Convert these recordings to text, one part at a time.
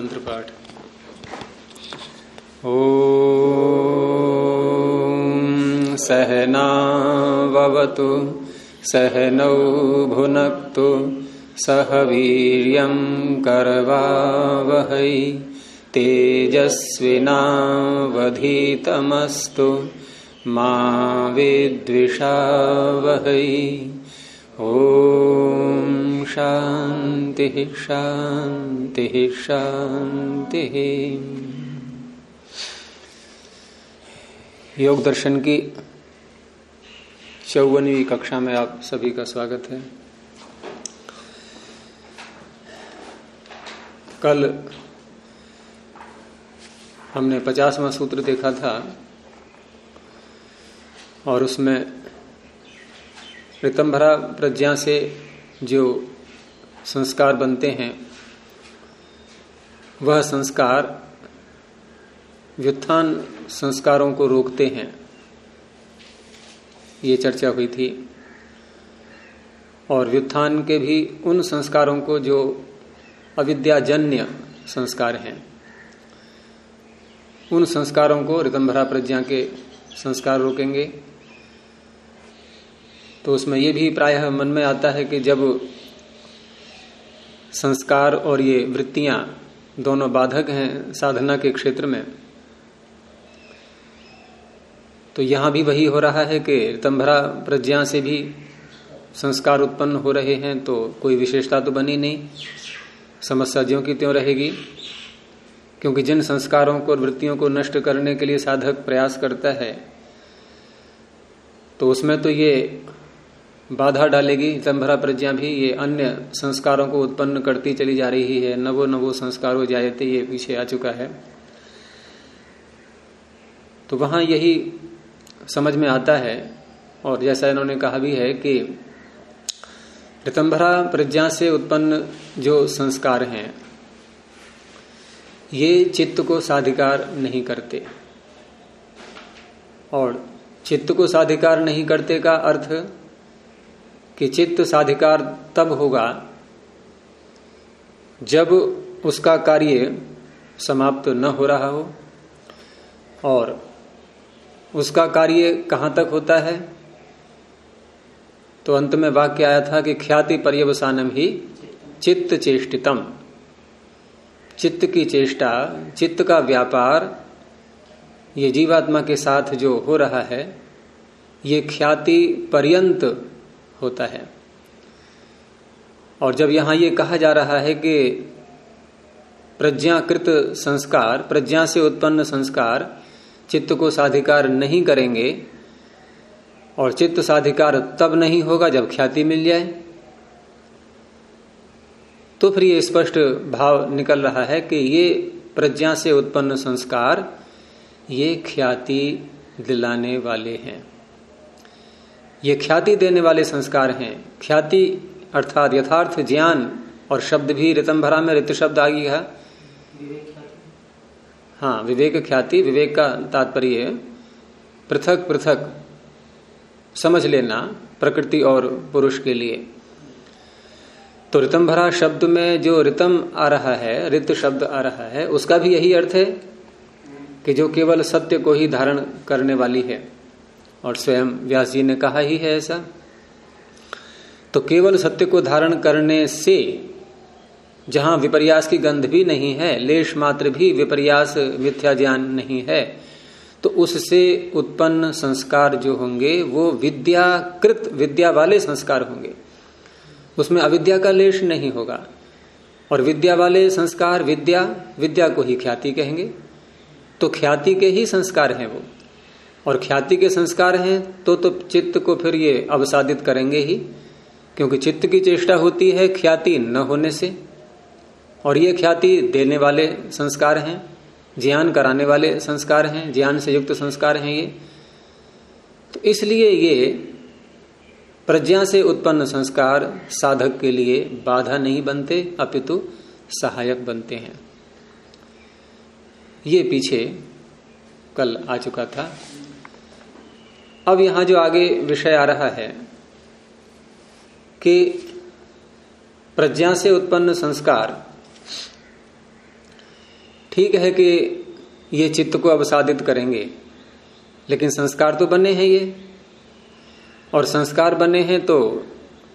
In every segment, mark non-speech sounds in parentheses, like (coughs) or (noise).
मंत्र पाठ ओ सहनावतु सहनौ भुनक्तु सह वीर्यं करवावहै तेजस्विनावधीतमस्तु मा विद्विषावहै। ॐ शान्तिः शान्तिः शान्तिः योग दर्शन की चौवनवी कक्षा में आप सभी का स्वागत है। कल हमने पचासवां सूत्र देखा था और उसमें ऋतंभरा प्रज्ञा से जो संस्कार बनते हैं। वह संस्कार व्युत्थान संस्कारों को रोकते हैं। ये चर्चा हुई थी। और व्युत्थान के भी उन संस्कारों को जो अविद्याजन्य संस्कार हैं, उन संस्कारों को ऋतंभरा प्रज्ञा के संस्कार रोकेंगे। तो उसमें यह भी प्रायः मन में आता है कि जब संस्कार और ये वृत्तियाँ दोनों बाधक हैं साधना के क्षेत्र में। तो यहाँ भी वही हो रहा है कि तंभरा प्रज्ञा से भी संस्कार उत्पन्न हो रहे हैं तो कोई विशेषता तो बनी नहीं। समस्या ज्यों की त्यों रहेगी, क्योंकि जिन संस्कारों को वृत्तियों को नष्ट करने के लिए साधक प्रयास करता है तो उसमें तो ये बाधा डालेगी तंभरा प्रज्ञा भी ये अन्य संस्कारों को उत्पन्न करती चली जा रही है नवो नवो संस्कारों जायते ये पीछे आ चुका है। तो वहाँ यही समझ में आता है, और जैसा इन्होंने कहा भी है कि ऋतंभरा प्रज्ञा से उत्पन्न जो संस्कार हैं, ये चित्त को साधिकार नहीं करते। और चित्त को साधिकार नहीं करते का अर्थ कि चित्त साधिकार तब होगा जब उसका कार्य समाप्त न हो रहा हो। और उसका कार्य कहाँ तक होता है? तो अंत में वाक्य आया था कि ख्याति पर्यवसानम ही चित्त चेष्टितम। चित्त की चेष्टा, चित्त का व्यापार, ये जीवात्मा के साथ जो हो रहा है, ये ख्याति पर्यंत होता है। और जब यहाँ ये कहा जा रहा है कि प्रज्ञाकृत संस्कार, प्रज्ञा से उत्पन्न संस्कार चित्त को साधिकार नहीं करेंगे और चित्त साधिकार तब नहीं होगा जब ख्याति मिल जाए तो फिर ये स्पष्ट भाव निकल रहा है कि ये प्रज्ञा से उत्पन्न संस्कार, ये ख्याति दिलाने वाले हैं। ये ख्याति देने वाले संस्कार हैं। ख्याति अर्थात यथार्थ ज्ञान और शब्द भी रितंभरा में रित शब्द आ गया हाँ। विवेक ख्याति, विवेक का तात्पर्य पृथक पृथक, समझ लेना प्रकृति और पुरुष के लिए। तो रितंभरा शब्द में जो रितम आ रहा है, रित शब्द आ रहा है, उसका भी यही अर्थ है कि जो केवल सत्य को ही धारण करने वाली है। और स्वयं व्यास जी ने कहा ही है ऐसा। तो केवल सत्य को धारण करने से जहाँ विपर्यास की गंध भी नहीं है, लेश मात्र भी विपर्यास मिथ्या ज्ञान नहीं है तो उससे उत्पन्न संस्कार जो होंगे, वो विद्याकृत विद्या वाले संस्कार होंगे। उसमें अविद्या का लेश नहीं होगा। और विद्या वाले संस्कार विद्या विद्या को ही ख्याति कहेंगे। तो ख्याति के ही संस्कार हैं वो। और ख्याति के संस्कार हैं तो तो चित्त को फिर ये अवसादित करेंगे ही। क्योंकि चित्त की चेष्टा होती है ख्याति न होने से, और ये ख्याति देने वाले संस्कार हैं, ज्ञान कराने वाले संस्कार हैं, ज्ञान से युक्त संस्कार हैं ये। तो इसलिए ये प्रज्ञा से उत्पन्न संस्कार साधक के लिए बाधा नहीं बनते, अपितु सहायक बनते हैं। ये पीछे कल आ चुका था। अब यहाँ जो आगे विषय आ रहा है कि प्रज्ञा से उत्पन्न संस्कार, ठीक है कि ये चित्त को अवसादित करेंगे, लेकिन संस्कार तो बने हैं ये। और संस्कार बने हैं तो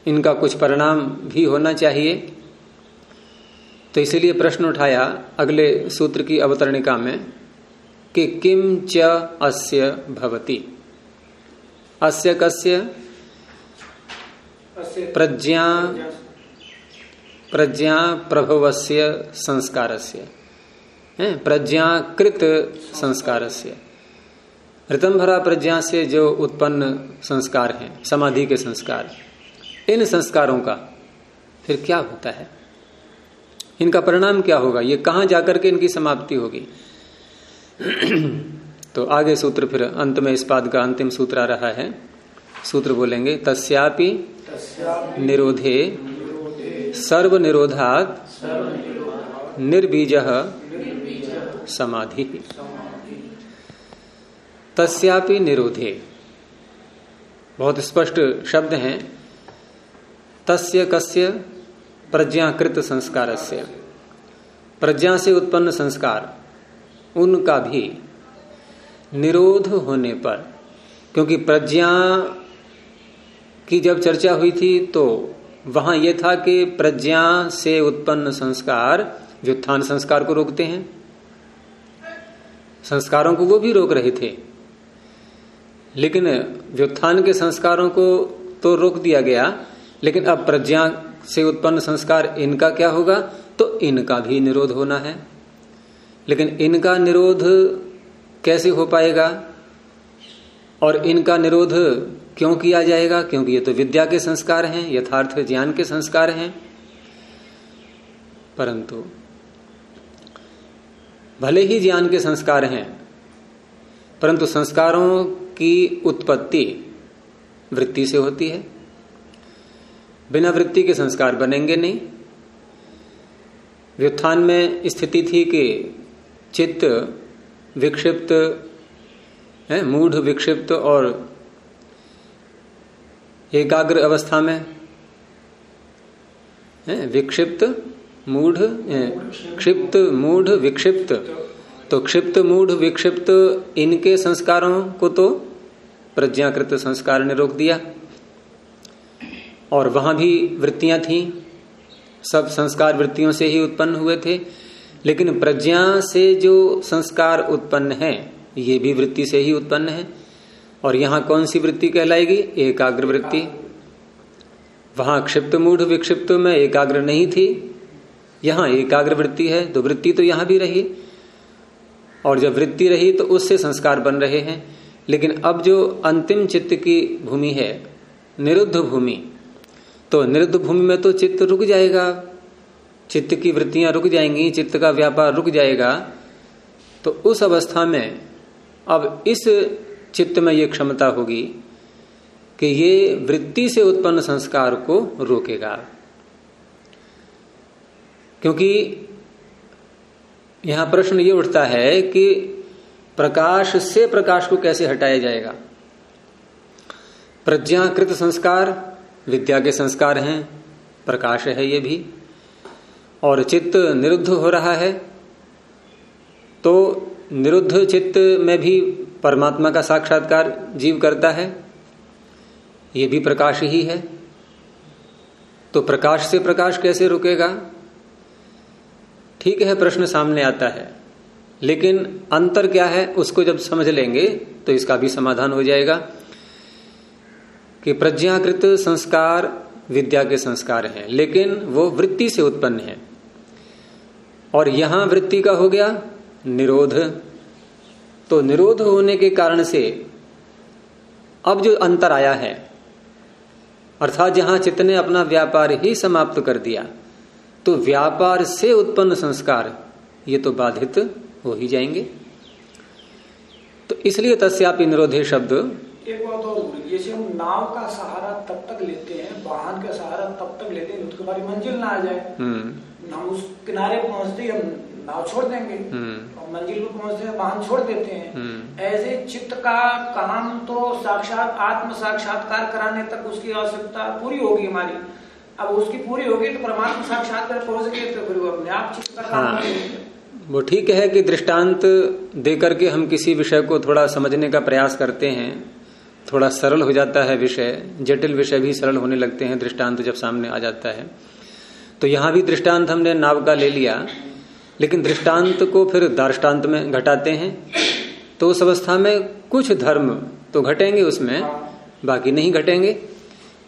इनका कुछ परिणाम भी होना चाहिए। तो इसीलिए प्रश्न उठाया अगले सूत्र की अवतरणिका में कि किम च अस्य भवति। अस्य कस्य? प्रज्ञा प्रज्ञा प्रभवस्य संस्कारस्य प्रज्ञाकृत संस्कारस्य। ऋतंभरा प्रज्ञा से जो उत्पन्न संस्कार हैं, समाधि के संस्कार, इन संस्कारों का फिर क्या होता है? इनका परिणाम क्या होगा? ये कहाँ जाकर के इनकी समाप्ति होगी? तो आगे सूत्र फिर अंत में इस पाद का अंतिम सूत्र आ रहा है। सूत्र बोलेंगे, तस्यापि निरोधे सर्व निरोधात निर्बीज समाधि। तस्यापि निरोधे। बहुत स्पष्ट शब्द हैं। तस्य कस्य प्रज्ञाकृत संस्कार से प्रज्ञा से उत्पन्न संस्कार, उनका भी निरोध होने पर, क्योंकि प्रज्ञा की जब चर्चा हुई थी तो वहाँ यह था कि प्रज्ञा से उत्पन्न संस्कार व्युत्थान संस्कार को रोकते हैं, संस्कारों को वो भी रोक रहे थे। लेकिन व्युत्थान के संस्कारों को तो रोक दिया गया, लेकिन अब प्रज्ञा से उत्पन्न संस्कार इनका क्या होगा? तो इनका भी निरोध होना है। लेकिन इनका निरोध कैसे हो पाएगा? और इनका निरोध क्यों किया जाएगा? क्योंकि ये तो विद्या के संस्कार हैं, यथार्थ ज्ञान के संस्कार हैं। परंतु भले ही ज्ञान के संस्कार हैं, परंतु संस्कारों की उत्पत्ति वृत्ति से होती है। बिना वृत्ति के संस्कार बनेंगे नहीं। व्युत्थान में स्थिति थी कि चित्त विक्षिप्त, है, मूढ़, विक्षिप्त और एकाग्र अवस्था में, है, विक्षिप्त, मूढ़ क्षिप्त, मूढ़, विक्षिप्त। तो क्षिप्त, मूढ़, विक्षिप्त इनके संस्कारों को तो प्रज्ञाकृत संस्कार ने रोक दिया। और वहाँ भी वृत्तियाँ थी, सब संस्कार वृत्तियों से ही उत्पन्न हुए थे। लेकिन प्रज्ञा से जो संस्कार उत्पन्न है, ये भी वृत्ति से ही उत्पन्न है। और यहाँ कौन सी वृत्ति कहलाएगी? एकाग्र वृत्ति। वहाँ क्षिप्त मूढ़ विक्षिप्त में एकाग्र नहीं थी। यहाँ एकाग्र वृत्ति है तो वृत्ति तो यहाँ भी रही। और जब वृत्ति रही तो उससे संस्कार बन रहे हैं। लेकिन अब जो अंतिम चित्त की भूमि है, निरुद्ध भूमि तो निरुद्ध भूमि में तो चित्त रुक जाएगा। चित्त की वृत्तियाँ रुक जाएँगी, चित्त का व्यापार रुक जाएगा तो उस अवस्था में अब इस चित्त में यह क्षमता होगी कि ये वृत्ति से उत्पन्न संस्कार को रोकेगा। क्योंकि यहाँ प्रश्न ये उठता है कि प्रकाश से प्रकाश को कैसे हटाया जाएगा? प्रज्ञाकृत संस्कार, विद्या के संस्कार हैं, प्रकाश है ये भी। और चित्त निरुद्ध हो रहा है तो निरुद्ध चित्त में भी परमात्मा का साक्षात्कार जीव करता है, ये भी प्रकाश ही है। तो प्रकाश से प्रकाश कैसे रुकेगा? ठीक है, प्रश्न सामने आता है, लेकिन अंतर क्या है उसको जब समझ लेंगे तो इसका भी समाधान हो जाएगा कि प्रज्ञाकृत संस्कार विद्या के संस्कार हैं, लेकिन वो वृत्ति से उत्पन्न है। और यहाँ वृत्ति का हो गया निरोध। तो निरोध होने के कारण से अब जो अंतर आया है अर्थात जहाँ चित्त ने अपना व्यापार ही समाप्त कर दिया तो व्यापार से उत्पन्न संस्कार ये तो बाधित हो ही जाएँगे। तो इसलिए तस्यापि निरोधे शब्द। एक बात और जैसे हम नाव का सहारा तब तक लेते हैं वाहन का सहारा तब तक लेते हैं उसके बाद मंजिल ना आ जाए। हम्म। हम उस किनारे पहुँचते ही हम नाव छोड़ देंगे हम्म। और मंजिल पर पहुँचते हैं वाहन छोड़ देते हैं हम्म। ऐसे चित्त का काम तो साक्षात आत्म साक्षात्कार कराने तक उसकी आवश्यकता पूरी होगी हमारी अब उसकी पूरी होगी तो परमात्मा साक्षात्कार पहुँच गए तो फिर वो अपने आप चित्त का काम हाँ। वो ठीक है कि दृष्टांत दे करके हम किसी विषय को थोड़ा समझने का प्रयास करते हैं थोड़ा सरल हो जाता है विषय जटिल विषय भी सरल होने लगते हैं दृष्टांत जब सामने आ जाता है तो यहाँ भी दृष्टांत हमने नाव का ले लिया, लेकिन दृष्टांत को फिर दार्टान्त में घटाते हैं। तो उस अवस्था में कुछ धर्म तो घटेंगे उसमें, बाकी नहीं घटेंगे।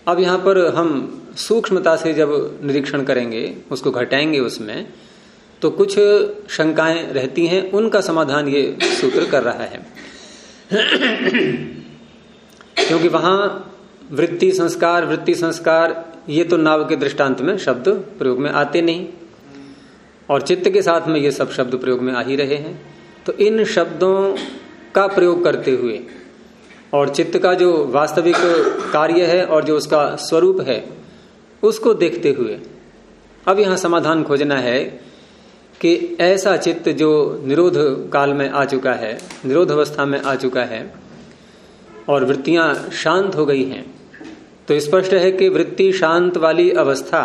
अब यहाँ पर हम सूक्ष्मता से जब निरीक्षण करेंगे, उसको घटाएँगे उसमें तो कुछ शंकाएँ रहती हैं, उनका समाधान ये सूत्र कर रहा है। (clears throat) क्योंकि वहाँ वृत्ति संस्कार वृत्ति संस्कार, ये तो नाव के दृष्टांत में शब्द प्रयोग में आते नहीं। और चित्त के साथ में ये सब शब्द प्रयोग में आ ही रहे हैं। तो इन शब्दों का प्रयोग करते हुए और चित्त का जो वास्तविक कार्य है और जो उसका स्वरूप है, उसको देखते हुए अब यहाँ समाधान खोजना है कि ऐसा चित्त जो निरोध काल में आ चुका है, निरोध अवस्था में आ चुका है और वृत्तियाँ शांत हो गई हैं तो स्पष्ट है कि वृत्ति शांत वाली अवस्था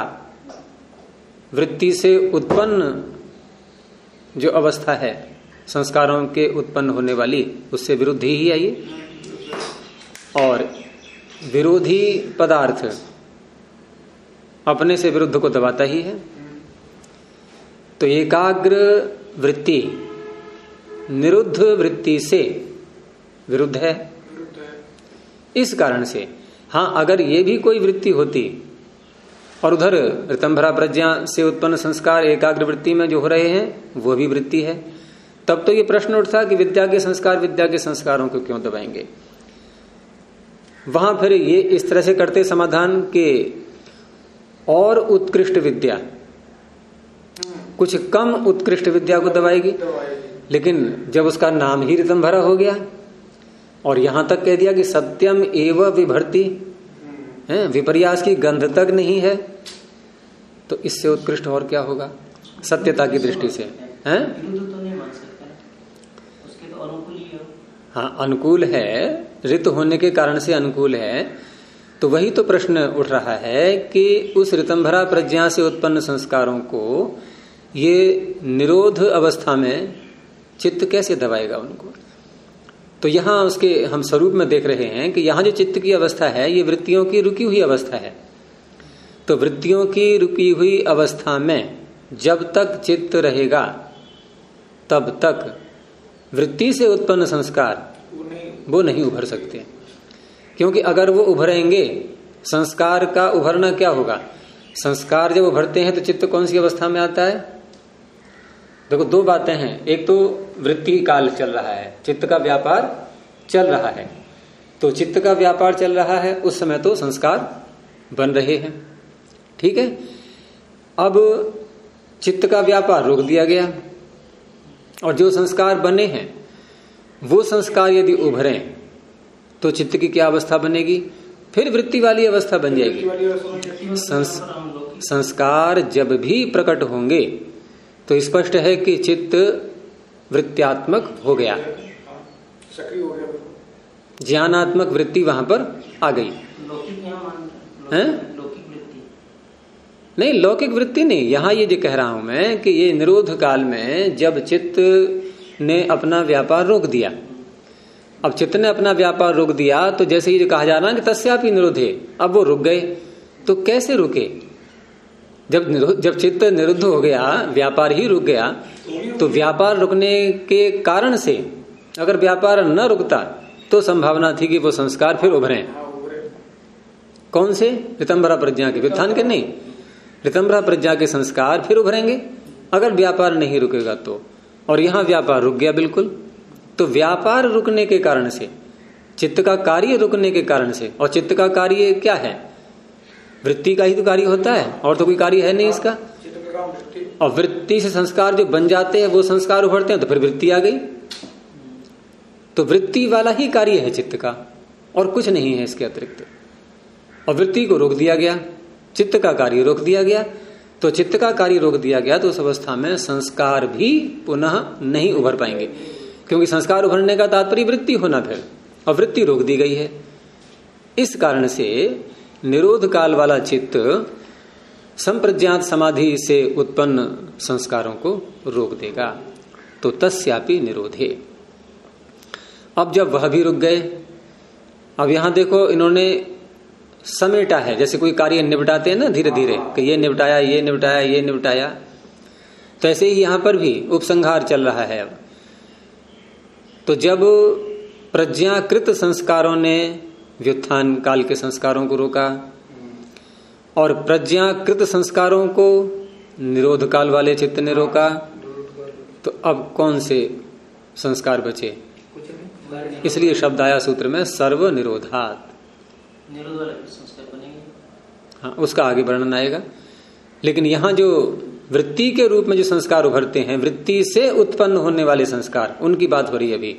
वृत्ति से उत्पन्न जो अवस्था है संस्कारों के उत्पन्न होने वाली उससे विरुद्ध ही आई और विरोधी पदार्थ अपने से विरुद्ध को दबाता ही है। तो एकाग्र वृत्ति निरुद्ध वृत्ति से विरुद्ध है। इस कारण से हाँ अगर ये भी कोई वृत्ति होती और उधर ऋतंभरा प्रज्ञा से उत्पन्न संस्कार एकाग्र वृत्ति में जो हो रहे हैं, वो भी वृत्ति है। तब तो ये प्रश्न उठता कि विद्या के संस्कार, विद्या के संस्कारों को क्यों दबाएँगे? वहाँ फिर ये इस तरह से करते समाधान के और उत्कृष्ट विद्या, कुछ कम उत्कृष्ट विद्या को दबाएगी। लेकिन जब उसका नाम ही रितम भरा हो गया और यहाँ तक कह दिया कि सत्यम एवं विभर्ती। है? विपर्यास की गंध तक नहीं है। तो इससे उत्कृष्ट और क्या होगा? सत्यता की दृष्टि से। है? हाँ अनुकूल है। ऋत होने के कारण से अनुकूल है। तो वही तो प्रश्न उठ रहा है कि उस ऋतंभरा प्रज्ञा से उत्पन्न संस्कारों को ये निरोध अवस्था में चित्त कैसे दबाएगा उनको? तो यहाँ उसके हम स्वरूप में देख रहे हैं कि यहाँ जो चित्त की अवस्था है ये वृत्तियों की रुकी हुई अवस्था है। तो वृत्तियों की रुकी हुई अवस्था में जब तक चित्त रहेगा तब तक वृत्ति से उत्पन्न संस्कार वो नहीं उभर सकते। क्योंकि अगर वो उभरेंगे संस्कार का उभरना क्या होगा? संस्कार जब उभरते हैं तो चित्त कौन सी अवस्था में आता है? देखो दो बातें हैं। एक तो वृत्ति काल चल रहा है चित्त का व्यापार चल रहा है। तो चित्त का व्यापार चल रहा है उस समय तो संस्कार बन रहे हैं। ठीक है? अब चित्त का व्यापार रोक दिया गया और जो संस्कार बने हैं वो संस्कार यदि उभरे तो चित्त की क्या अवस्था बनेगी? फिर वृत्ति वाली अवस्था बन जाएगी। संस, संस्कार जब भी प्रकट होंगे तो स्पष्ट है कि चित्त वृत्त्यात्मक हो गया। ज्ञानात्मक वृत्ति वहाँ पर आ गई। है? नहीं लौकिक वृत्ति नहीं। यहाँ ये जो कह रहा हूँ मैं कि ये निरोध काल में जब चित्त ने अपना व्यापार रोक दिया। अब चित्त ने अपना व्यापार रोक दिया तो जैसे ये कहा जा रहा है कि तस्यापी निरोधे अब वो रुक गए तो कैसे रुके? जब जब चित्त निरुद्ध हो गया, व्यापार ही रुक गया तो व्यापार रुकने के कारण से अगर व्यापार न रुकता तो संभावना थी कि वो संस्कार फिर उभरे। कौन से? रितंबरा प्रज्ञा के। वित्थान के नहीं। रितंबरा प्रज्ञा के संस्कार फिर उभरेंगे। अगर व्यापार नहीं रुकेगा तो। और यहाँ व्यापार रुक गया बिल्कुल। तो व्यापार रुकने के कारण से, चित्त का कार्य रुकने के कारण से, और चित्त का कार्य क्या है? वृत्ति का ही तो कार्य होता है, और तो कोई कार्य है नहीं इसका। और वृत्ति से संस्कार जो बन जाते हैं, वो संस्कार उभरते हैं तो फिर वृत्ति आ गई। तो वृत्ति वाला ही कार्य है चित्त का, और कुछ नहीं है इसके अतिरिक्त। और वृत्ति को रोक दिया गया, चित्त का कार्य रोक दिया गया। तो चित्त का कार्य रोक दिया गया तो उस अवस्था में संस्कार भी पुनः नहीं उभर पाएँगे। क्योंकि संस्कार उभरने का तात्पर्य वृत्ति होना फिर, और वृत्ति रोक दी गई है। इस कारण से निरोध काल वाला चित्त संप्रज्ञात समाधि से उत्पन्न संस्कारों को रोक देगा। तो तस्यापि निरोधे। अब जब वह भी रुक गए अब यहाँ देखो इन्होंने समेटा है। जैसे कोई कार्य निपटाते हैं ना धीरे धीरे कि ये निपटाया ये निपटाया ये निपटाया। तो ऐसे ही यहाँ पर भी उपसंहार चल रहा है अब। तो जब प्रज्ञाकृत संस्कारों ने व्युत्थान काल के संस्कारों को रोका और प्रज्ञाकृत संस्कारों को निरोध काल वाले चित्त ने रोका। तो अब कौन से संस्कार बचे? इसलिए शब्द आया सूत्र में सर्व निरोधात हाँ उसका आगे वर्णन आएगा। लेकिन यहाँ जो वृत्ति के रूप में जो संस्कार उभरते हैं वृत्ति से उत्पन्न होने वाले संस्कार उनकी बात हो रही है अभी।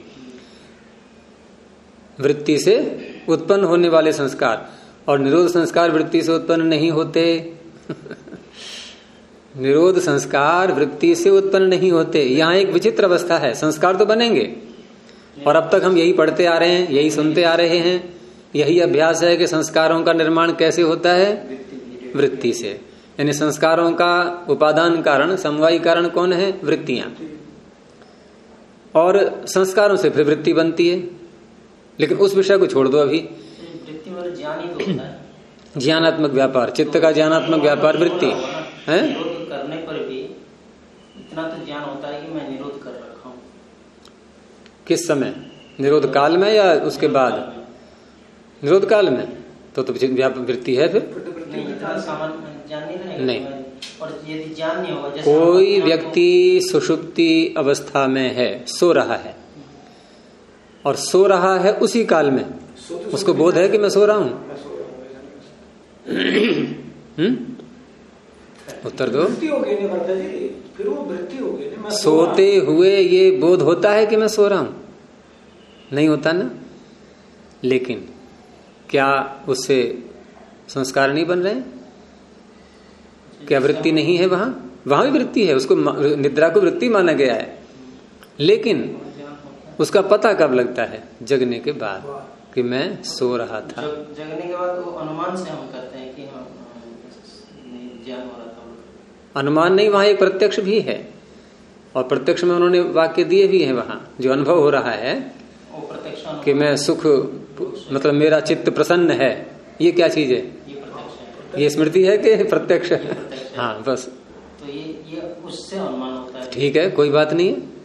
वृत्ति से उत्पन्न होने वाले संस्कार, और निरोध संस्कार वृत्ति से उत्पन्न नहीं होते। (laughs) निरोध संस्कार वृत्ति से उत्पन्न नहीं होते। यहाँ एक विचित्र अवस्था है। संस्कार तो बनेंगे। और अब तक हम यही पढ़ते आ रहे हैं, यही सुनते आ रहे हैं। यही अभ्यास है कि संस्कारों का निर्माण कैसे होता है? वृत्ति से। यानी संस्कारों का उपादान कारण, समवायी कारण कौन है? वृत्तियाँ। और संस्कारों से फिर वृत्ति बनती है। लेकिन उस विषय को छोड़ दो अभी। ज्ञानात्मक व्यापार चित्त का ज्ञानात्मक व्यापार वृत्ति है? करने पर भी इतना तो ज्ञान होता है कि मैं निरोध कर रखा किस समय? निरोध काल में या उसके बाद? निरोध काल में। तो तो वृत्ति है फिर? नहीं, नहीं। और यदि ज्ञान नहीं होगा कोई व्यक्ति सुषुप्ति अवस्था में है सो रहा है। और सो रहा है उसी काल में। तो उसको बोध है कि मैं सो रहा हूँ? हम्म? उत्तर दो। सोते हुए ये बोध होता है कि मैं सो रहा हूँ? नहीं होता ना? लेकिन क्या उससे संस्कार नहीं बन रहे? क्या वृत्ति नहीं है वहाँ? वहाँ भी वृत्ति है उसको निद्रा को वृत्ति माना गया है। लेकिन उसका पता कब लगता है? जगने के बाद कि मैं सो रहा था। जग, जगने के बाद तो अनुमान से हम करते हैं कि हम ज्ञान हो रहा था। अनुमान नहीं वहाँ एक प्रत्यक्ष भी है। और प्रत्यक्ष में उन्होंने वाक्य दिए भी हैं वहाँ जो अनुभव हो रहा है कि मैं सुख मतलब मेरा चित्त प्रसन्न है। ये क्या चीज़ है? ये स्मृति है कि प्रत्यक्ष? हाँ बस। तो ये ये उससे अनुमान होता है। ठीक है कोई बात नहीं है।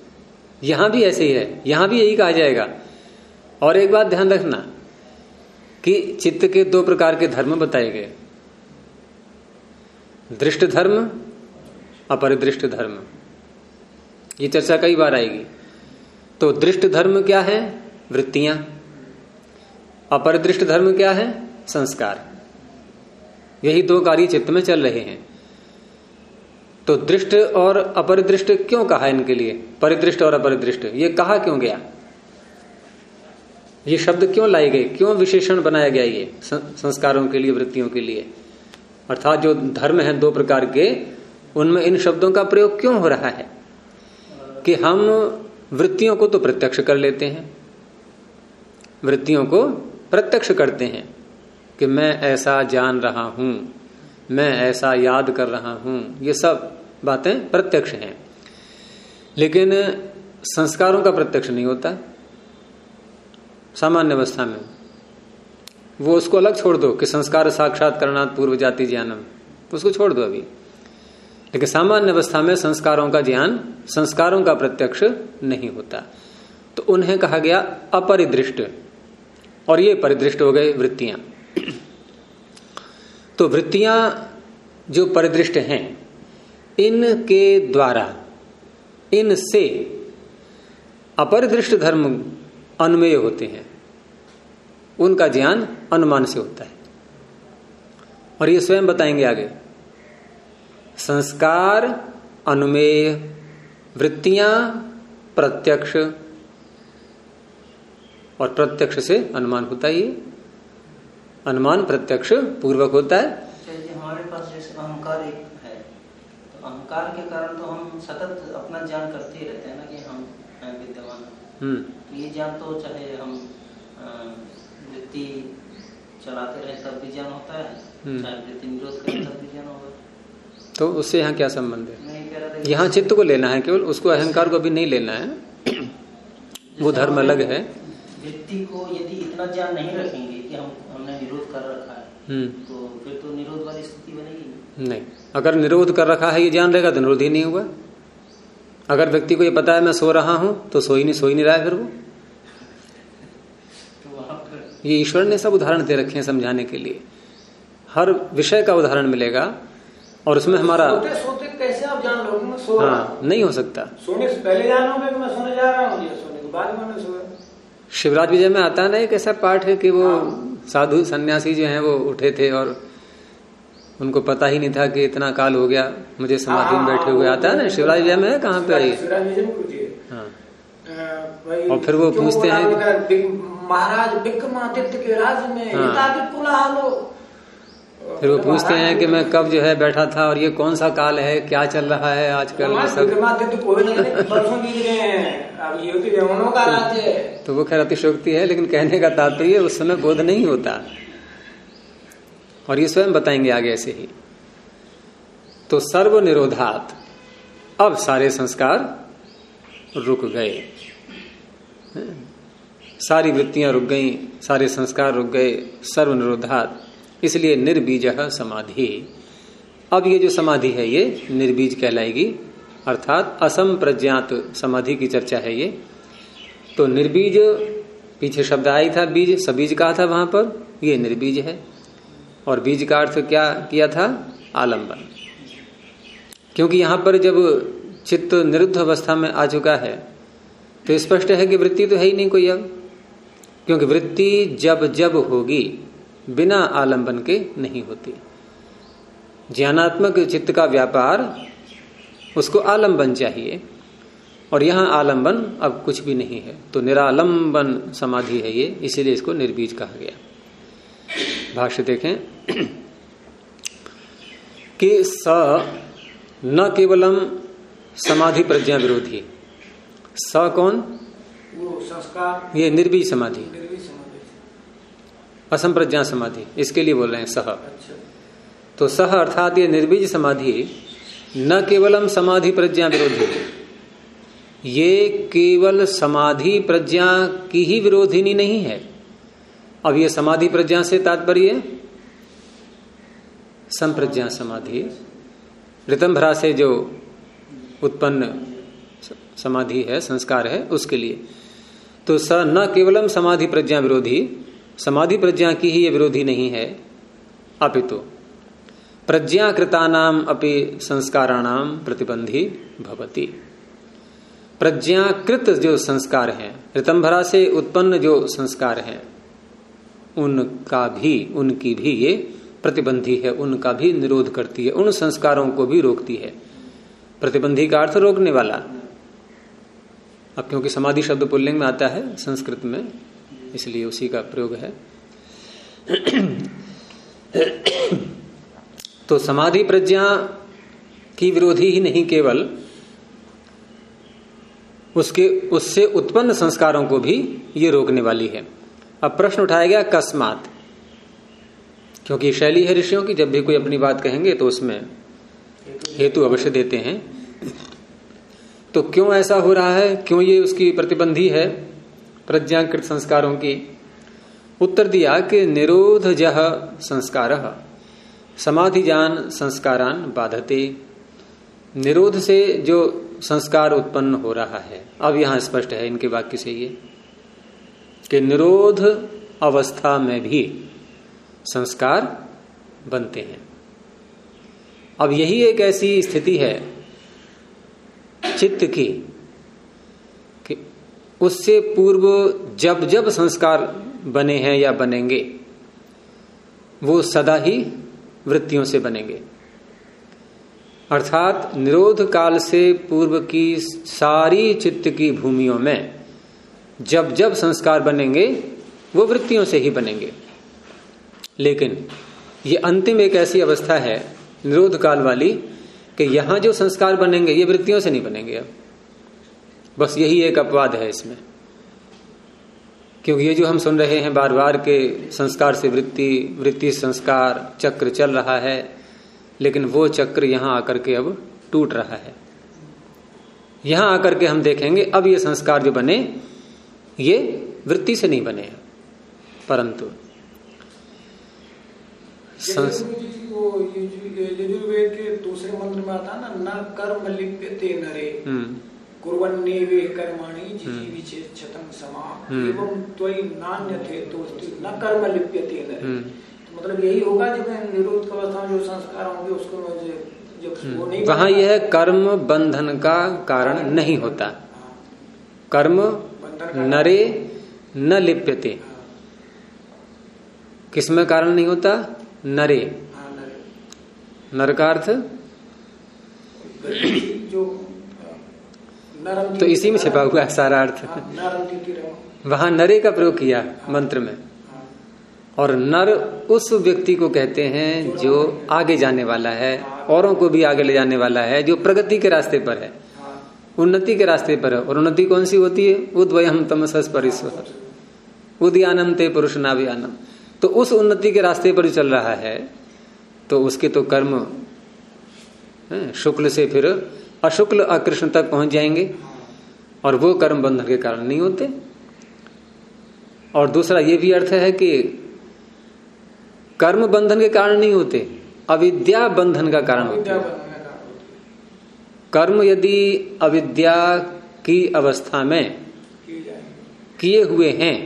यहाँ भी ऐसे ही है, यहाँ भी यही कहा जाएगा। और एक बात ध्यान रखना कि चित्त के दो प्रकार के धर्म बताए गए। दृष्ट धर्म, अपरिदृष्ट धर्म। ये चर्चा कई बार आएगी। तो दृष्ट धर्म क्या है? वृत्तियाँ। अपरिदृष्ट धर्म क्या है? संस्कार। यही दो कार्य चित्त में चल रहे हैं। तो दृष्ट और अपरिदृष्ट क्यों कहा इनके लिए? परिदृष्ट और अपरिदृष्ट। ये कहा क्यों गया? ये शब्द क्यों लाए गए? क्यों विशेषण बनाया गया ये संस्कारों के लिए, वृत्तियों के लिए? अर्थात जो धर्म है दो प्रकार के, उनमें इन शब्दों का प्रयोग क्यों हो रहा है? कि हम वृत्तियों को तो प्रत्यक्ष कर लेते हैं। वृत्तियों को प्रत्यक्ष करते हैं कि मैं ऐसा जान रहा हूँ। मैं ऐसा याद कर रहा हूँ। ये सब बातें प्रत्यक्ष हैं। लेकिन संस्कारों का प्रत्यक्ष नहीं होता। सामान्य अवस्था में। वो उसको अलग छोड़ दो कि संस्कार साक्षात करना पूर्व जाति ज्ञानम। उसको छोड़ दो अभी। लेकिन सामान्य अवस्था में संस्कारों का ज्ञान, संस्कारों का प्रत्यक्ष नहीं होता। तो उन्हें कहा गया अपरिदृष्ट। और ये परिदृष्ट हो गए वृत्तियाँ। तो वृत्तियाँ जो परिदृष्ट हैं, इनके द्वारा, इनसे अपरिदृष्ट धर्म अनुमेय होते हैं। उनका ज्ञान अनुमान से होता है। और ये स्वयं बताएँगे आगे। संस्कार, अनुमेय, वृत्तियाँ, प्रत्यक्ष, और प्रत्यक्ष से अनुमान होता ही अनुमान प्रत्यक्ष पूर्वक होता है। हमारे पास जैसे अहंकार एक है तो अहंकार के कारण तो हम सतत अपना ज्ञान करते ही रहते हैं ना कि हम विद्यमान। हम्म। तो ये ज्ञान तो चाहे हम वृत्ति चलाते रहे तब भी ज्ञान होता है हम्म। चाहे वृत्ति निरोध करें तब भी ज्ञान होगा तो उससे यहाँ क्या संबंध है? यहाँ चित्त को लेना है केवल उसको अहंकार को भी नहीं लेना है। वो धर्म अलग है। व्यक्ति को यदि इतना ज्ञान नहीं रखेंगे कि हम निरोध कर रखा है। हम्म। तो फिर तो निरोध वाली स्थिति बनेगी नहीं। अगर निरोध कर रखा है ये ज्ञान रहेगा तो निरोध ही नहीं हुआ। अगर व्यक्ति को ये पता है मैं सो रहा हूँ तो सो ही नहीं सो ही नहीं रहा है फिर वो। ये ईश्वर ने सब उदाहरण दे रखे हैं समझाने के लिए। हर विषय का उदाहरण मिलेगा और उसमें हमारा सोते सोते कैसे आप जान लोगे? मैं सो हाँ नहीं हो सकता। सोने से पहले जानोगे कि मैं सोने जा रहा हूँ? सोने के बाद में सोया। शिवराज विजय में आता है ना एक ऐसा पाठ है कि वो हाँ। साधु सन्यासी जो हैं वो उठे थे और उनको पता ही नहीं था कि इतना काल हो गया मुझे समाधि में बैठे हुए आता है ना शिवराज विजय में कहाँ पे आई? हाँ। और फिर वो पूछते हैं महाराज विक्रमादित्य के राज में हाँ। फिर वो पूछते हैं कि मैं कब जो है बैठा था और ये कौन सा काल है क्या चल रहा है आजकल सब। तो वो खैर अतिशोक्ति है लेकिन कहने का तात्पर्य उस समय बोध नहीं होता। और ये स्वयं बताएँगे आगे ऐसे ही। तो सर्व निरोधात अब सारे संस्कार रुक गए। सारी वृत्तियाँ रुक गई सारे संस्कार रुक गए सर्व निरोधात इसलिए निर्बीज समाधि। अब ये जो समाधि है, ये निर्बीज कहलाएगी। अर्थात असम प्रज्ञात समाधि की चर्चा है ये। तो निर्बीज, पीछे शब्द आई था बीज, सबीज कहा था वहाँ पर, ये निर्बीज है। और बीज का अर्थ क्या किया था? आलंबन। क्योंकि यहाँ पर जब चित्त निरुद्ध अवस्था में आ चुका है तो स्पष्ट है कि वृत्ति तो है ही नहीं कोई अब। क्योंकि वृत्ति जब जब होगी बिना आलंबन के नहीं होती। ज्ञानात्मक चित्त का व्यापार उसको आलंबन चाहिए। और यहाँ आलंबन अब कुछ भी नहीं है तो निरालंबन समाधि है ये इसीलिए इसको निर्बीज कहा गया। भाष्य देखें। (clears throat) कि स न केवलम समाधि प्रज्ञा विरोधी। स कौन? वो संस्कार। ये निर्बीज समाधि। असम प्रज्ञा समाधि इसके लिए बोल रहे हैं सह। अच्छा। तो सह अर्थात ये निर्बीज समाधि न केवलम समाधि प्रज्ञा विरोधी। ये केवल समाधि प्रज्ञा की ही विरोधिनी नहीं है। अब ये समाधि प्रज्ञा से तात्पर्य संप्रज्ञा समाधि ऋतंभरा से जो उत्पन्न समाधि है संस्कार है उसके लिए। तो स न केवलम समाधि प्रज्ञा विरोधी समाधि प्रज्ञा की ही ये विरोधी नहीं है। अपितु प्रज्ञाकृता नाम अपि संस्काराणाम प्रतिबंधी भवती। प्रज्ञाकृत जो संस्कार हैं, ऋतंभरा से उत्पन्न जो संस्कार हैं, उनका भी, उनकी भी ये प्रतिबंधी है, उनका भी निरोध करती है, उन संस्कारों को भी रोकती है। प्रतिबंधी का अर्थ रोकने वाला। अब क्योंकि समाधि शब्द पुल्लिंग में आता है, संस्कृत में इसलिए उसी का प्रयोग है। तो समाधि प्रज्ञा की विरोधी ही नहीं केवल, उसके, उससे उत्पन्न संस्कारों को भी ये रोकने वाली है। अब प्रश्न उठाया गया अकस्मात, क्योंकि शैली है ऋषियों की, जब भी कोई अपनी बात कहेंगे तो उसमें हेतु अवश्य देते हैं। तो क्यों ऐसा हो रहा है? क्यों ये उसकी प्रतिबंधी है? प्रज्ञाकृत संस्कारों की। उत्तर दिया कि निरोध जह संस्कार। समाधि जान संस्कारान बाधते। निरोध से जो संस्कार उत्पन्न हो रहा है। अब यहाँ स्पष्ट है इनके वाक्य से ये। कि निरोध अवस्था में भी संस्कार बनते हैं। अब यही एक ऐसी स्थिति है चित्त की। उससे पूर्व जब जब संस्कार बने हैं या बनेंगे, वो सदा ही वृत्तियों से बनेंगे। अर्थात निरोध काल से पूर्व की सारी चित्त की भूमियों में जब जब संस्कार बनेंगे, वो वृत्तियों से ही बनेंगे। लेकिन ये अंतिम एक ऐसी अवस्था है निरोध काल वाली कि यहाँ जो संस्कार बनेंगे, ये वृत्तियों से नहीं बनेंगे अब। बस यही एक अपवाद है इसमें। क्योंकि ये जो हम सुन रहे हैं बार बार के संस्कार से वृत्ति वृत्ति संस्कार चक्र चल रहा है लेकिन वो चक्र यहाँ आकर के अब टूट रहा है। यहाँ आकर के हम देखेंगे अब ये संस्कार जो बने ये वृत्ति से नहीं बने परंतु यजुर्वेद के दूसरे मंत्र में आता ना न कर्म लिप्यते नरे। हम्म। समा। हम्म। एवं त्वयि नान्य थे तो न कर्म लिप्यते नरे हम्म। तो मतलब यही होगा जब निरुद्ध अवस्था में जो संस्कार होंगे उसको जब वो नहीं वहाँ यह कर्म बंधन का कारण नहीं होता। हाँ। कर्म नरे न लिप्यते। हाँ। किसमें कारण नहीं होता? नरे। नर। का अर्थ? तो इसी में छिपा हुआ है सारा अर्थ। वहाँ नरे का प्रयोग किया मंत्र में। और नर उस व्यक्ति को कहते हैं जो आगे जाने वाला है औरों को भी आगे ले जाने वाला है जो प्रगति के रास्ते पर है। उन्नति के रास्ते पर है। और उन्नति कौन सी होती है? उद्वयम तमसस परिश्वर उदयानम ते पुरुष नाभियानम तो उस उन्नति के रास्ते पर चल रहा है तो उसके तो कर्म शुक्ल से फिर अशुक्ल अकृष्ण तक पहुँच जाएँगे और वो कर्म बंधन के कारण नहीं होते। और दूसरा ये भी अर्थ है कि कर्म बंधन के कारण नहीं होते अविद्या बंधन का कारण होते कर्म यदि अविद्या की अवस्था में किए हुए हैं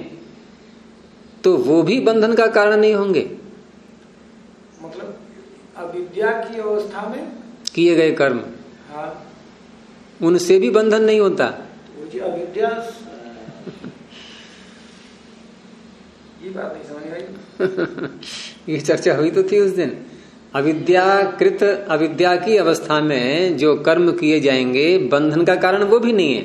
तो वो भी बंधन का कारण नहीं होंगे। मतलब अविद्या की अवस्था में किए गए कर्म। उनसे भी बंधन नहीं होता। अविद्या ये बात नहीं समझ आई (laughs) ये चर्चा हुई तो थी उस दिन। अविद्याकृत अविद्या की अवस्था में जो कर्म किए जाएँगे बंधन का कारण वो भी नहीं है।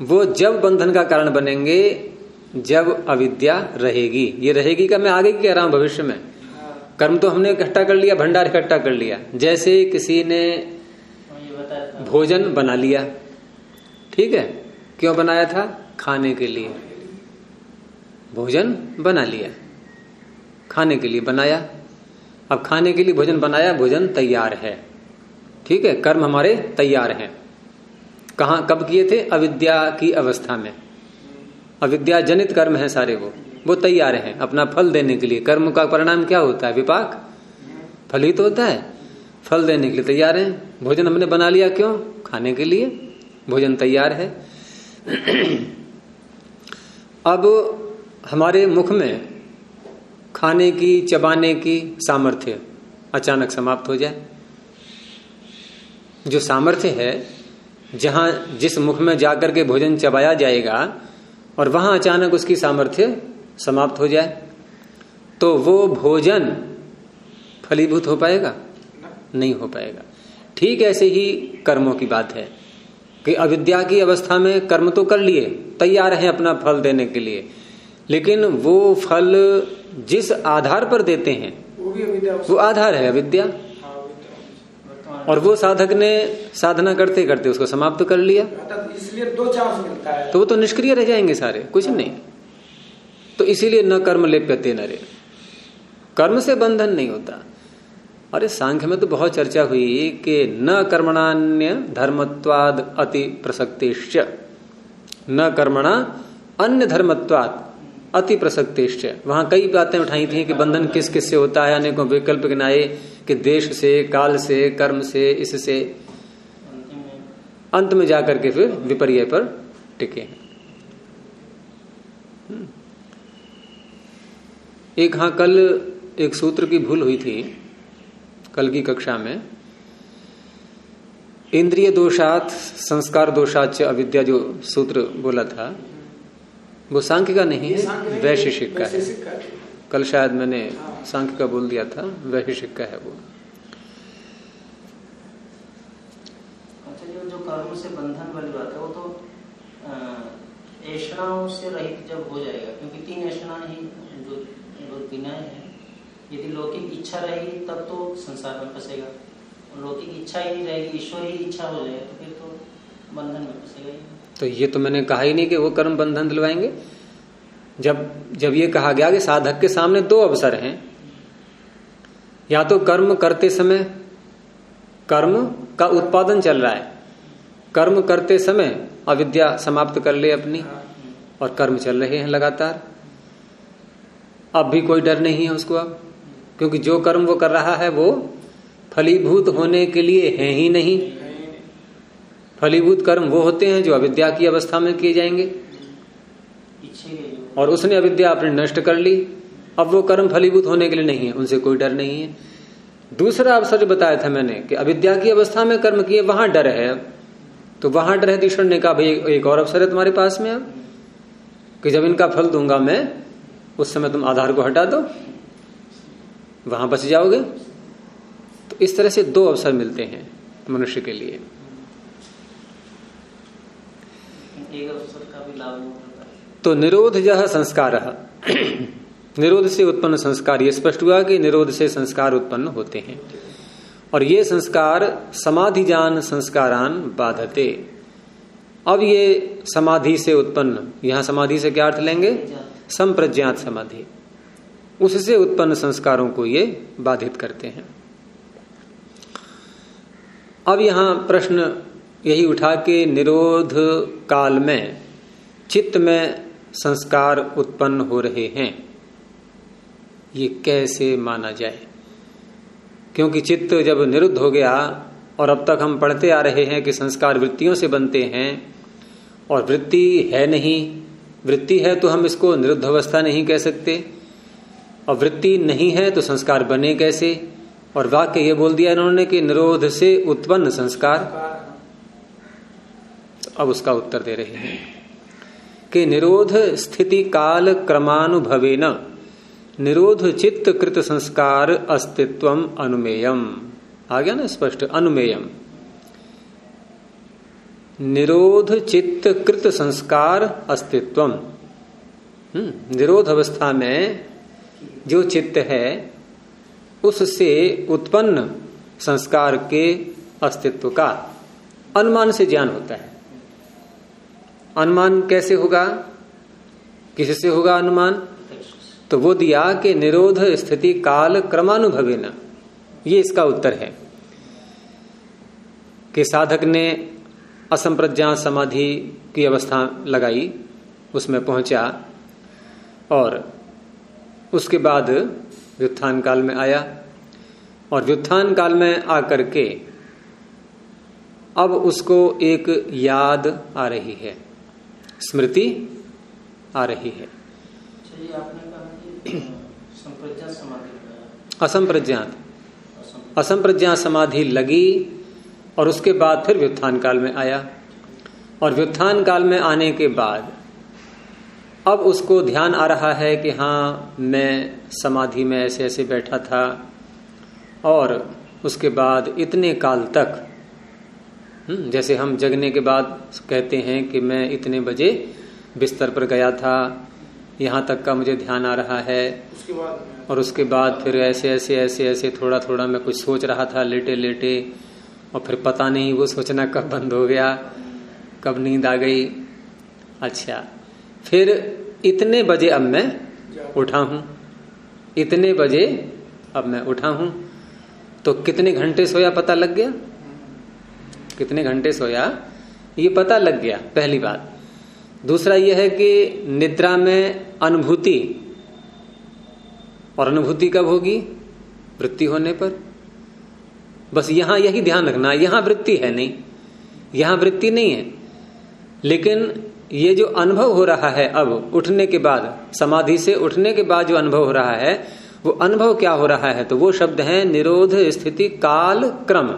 वो जब बंधन का कारण बनेंगे जब अविद्या रहेगी। ये रहेगी का मैं आगे कह रहा हूँ भविष्य में। कर्म तो हमने इकट्ठा कर लिया, भंडार इकट्ठा कर लिया। जैसे किसी ने भोजन बना लिया, ठीक है? क्यों बनाया था? खाने के लिए। भोजन बना लिया। खाने के लिए बनाया। अब खाने के लिए भोजन बनाया, भोजन तैयार है। ठीक है? कर्म हमारे तैयार हैं। कहा, कब किए थे? अविद्या की अवस्था में। अविद्या जनित कर्म है सारे वो। वो तैयार हैं अपना फल देने के लिए। कर्म का परिणाम क्या होता है? विपाक? फल ही तो होता है। फल देने के लिए तैयार हैं। भोजन हमने बना लिया क्यों? खाने के लिए। भोजन तैयार है। (clears throat) अब हमारे मुख में खाने की, चबाने की सामर्थ्य अचानक समाप्त हो जाए। जो सामर्थ्य है, जहाँ जिस मुख में जाकर के भोजन चबाया जाएगा, और वहाँ अचानक उसकी सामर्थ्य समाप्त हो जाए तो वो भोजन फलीभूत हो पाएगा? नहीं हो पाएगा। ठीक ऐसे ही कर्मों की बात है कि अविद्या की अवस्था में कर्म तो कर लिए तैयार है अपना फल देने के लिए लेकिन वो फल जिस आधार पर देते हैं वो, वो आधार है अविद्या। हाँ, और वो साधक ने साधना करते करते उसको समाप्त कर लिया। इसलिए दो चांस मिलता है। तो वो तो निष्क्रिय रह जाएँगे सारे कुछ नहीं। तो इसीलिए न कर्म लेप्यते नरे। कर्म से बंधन नहीं होता। अरे, सांख्य में तो बहुत चर्चा हुई कि न कर्मणान्य धर्मत्वाद अति प्रसक्तिश्च। न कर्मणा अन्य धर्मत्वाद अति प्रसक्तिश्च। वहाँ कई बातें उठाई थी कि बंधन किस किस से होता है, अनेकों विकल्प गिनाए कि देश से, काल से, कर्म से, इससे। अंत में जाकर के फिर विपर्य पर टिके हैं। एक हाँ कल एक सूत्र की भूल हुई थी कल की कक्षा में। इंद्रिय दोषात संस्कार दोषाच अविद्या जो सूत्र बोला था वो सांख्य का नहीं है। वैशिषिक का है कल शायद मैंने सांख्य का बोल दिया था वैशिषिक का है वो। अच्छा जो जो कर्म से बंधन वाली बात है वो तो से रहित जब हो जाएगा क्योंकि तीन ही जो विनय है। यदि लौकिक इच्छा रहेगी तब तो संसार में फंसेगा। और लौकिक इच्छा ही नहीं रहेगी ईश्वर ही इच्छा हो जाए तो फिर तो बंधन में फंसेगा ही। तो ये तो मैंने कहा ही नहीं कि वो कर्म बंधन दिलवाएँगे। जब जब ये कहा गया कि साधक के सामने दो अवसर हैं या तो कर्म करते समय कर्म का उत्पादन चल रहा है कर्म करते समय अविद्या समाप्त कर ले अपनी और कर्म चल रहे हैं लगातार। अब भी कोई डर नहीं है उसको अब। क्योंकि जो कर्म वो कर रहा है वो फलीभूत होने के लिए है ही नहीं। फलीभूत कर्म वो होते हैं जो अविद्या की अवस्था में किए जाएँगे। और उसने अविद्या अपने नष्ट कर ली। अब वो कर्म फलीभूत होने के लिए नहीं है, उनसे कोई डर नहीं है। दूसरा अवसर बताया था मैंने कि अविद्या की अवस्था में कर्म किए, वहाँ डर है। अब तो वहाँ डर है ईश्वर ने कहा, भाई एक और अवसर है तुम्हारे पास में अब, कि जब इनका फल दूँगा मैं उस समय तुम आधार को हटा दो वहाँ बच जाओगे। तो इस तरह से दो अवसर मिलते हैं मनुष्य के लिए। एक अवसर का भी लाभ तो निरोध यह संस्कार निरोध से उत्पन्न संस्कार ये स्पष्ट हुआ कि निरोध से संस्कार उत्पन्न होते हैं। और ये संस्कार समाधि जान संस्कारान बाधते। अब ये समाधि से उत्पन्न यहाँ समाधि से क्या अर्थ लेंगे? संप्रज्ञात समाधि। उससे उत्पन्न संस्कारों को ये बाधित करते हैं। अब यहाँ प्रश्न यही उठा के निरोध काल में चित्त में संस्कार उत्पन्न हो रहे हैं। ये कैसे माना जाए? क्योंकि चित्त जब निरुद्ध हो गया और अब तक हम पढ़ते आ रहे हैं कि संस्कार वृत्तियों से बनते हैं और वृत्ति है नहीं वृत्ति है तो हम इसको निरुद्ध अवस्था नहीं कह सकते। और वृत्ति नहीं है तो संस्कार बने कैसे? और वाक्य ये बोल दिया इन्होंने कि निरोध से उत्पन्न संस्कार। तो अब उसका उत्तर दे रहे हैं कि निरोध स्थिति काल क्रमानुभवे न निरोध चित्त कृत संस्कार अस्तित्व अनुमेयम। आ गया ना स्पष्ट? अनुमेयम। निरोध चित्त कृत संस्कार अस्तित्व हम्म, निरोध अवस्था में जो चित्त है उससे उत्पन्न संस्कार के अस्तित्व का अनुमान से ज्ञान होता है। अनुमान कैसे होगा? किससे होगा अनुमान? तो वो दिया कि निरोध स्थिति काल क्रमानुभवे न ये इसका उत्तर है। कि साधक ने असंप्रज्ञा समाधि की अवस्था लगाई उसमें पहुँचा और उसके बाद व्युत्थान काल में आया और व्युत्थान काल में आकर के अब उसको एक याद आ रही है स्मृति आ रही है। असंप्रज्ञात। असंप्रज्ञात समाधि लगी और उसके बाद फिर व्युत्थान काल में आया। और व्युत्थान काल में आने के बाद अब उसको ध्यान आ रहा है कि हाँ मैं समाधि में ऐसे ऐसे बैठा था और उसके बाद इतने काल तक हम्म, जैसे हम जगने के बाद कहते हैं कि मैं इतने बजे बिस्तर पर गया था यहाँ तक का मुझे ध्यान आ रहा है। उसके बाद? और उसके बाद फिर ऐसे ऐसे ऐसे ऐसे थोड़ा थोड़ा मैं कुछ सोच रहा था लेटे लेटे और फिर पता नहीं, वो सोचना कब बंद हो गया, कब नींद आ गई। अच्छा फिर इतने बजे अब मैं उठा हूँ। इतने बजे अब मैं उठा हूँ। तो कितने घंटे सोया पता लग गया? कितने घंटे सोया? ये पता लग गया, पहली बात। दूसरा यह है कि निद्रा में अनुभूति, और अनुभूति कब होगी? वृत्ति होने पर। बस यहाँ यही ध्यान रखना यहाँ वृत्ति है नहीं यहाँ वृत्ति नहीं है। लेकिन ये जो अनुभव हो रहा है अब उठने के बाद समाधि से उठने के बाद जो अनुभव हो रहा है वो अनुभव क्या हो रहा है? तो वो शब्द है निरोध स्थिति काल क्रम।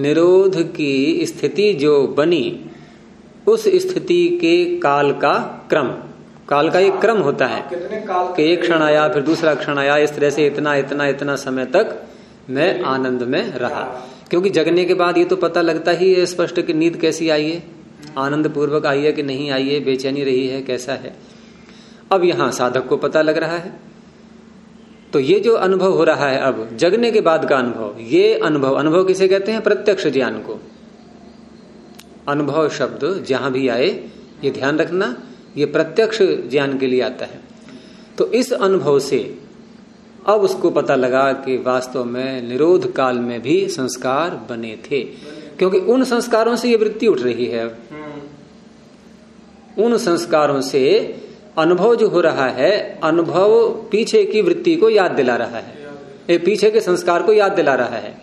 निरोध की स्थिति जो बनी उस स्थिति के काल का क्रम। काल का एक क्रम होता है। कि एक क्षण आया फिर दूसरा क्षण आया इस तरह से इतना इतना इतना समय तक मैं आनंद में रहा। क्योंकि जगने के बाद ये तो पता लगता ही है स्पष्ट कि नींद कैसी आई है। आनंद पूर्वक आई है कि नहीं आई है, बेचैनी रही है, कैसा है। अब यहाँ साधक को पता लग रहा है। तो ये जो अनुभव हो रहा है अब, जगने के बाद का अनुभव, ये अनुभव अनुभव किसे कहते हैं? प्रत्यक्ष ज्ञान को। अनुभव शब्द जहाँ भी आए, ये ध्यान रखना, ये प्रत्यक्ष ज्ञान के लिए आता है। तो इस अनुभव से अब उसको पता लगा कि वास्तव में निरोध काल में भी संस्कार बने थे, क्योंकि उन संस्कारों से ये वृत्ति उठ रही है। उन संस्कारों से अनुभव जो हो रहा है, अनुभव पीछे की वृत्ति को याद दिला रहा है। ये पीछे के संस्कार को याद दिला रहा है।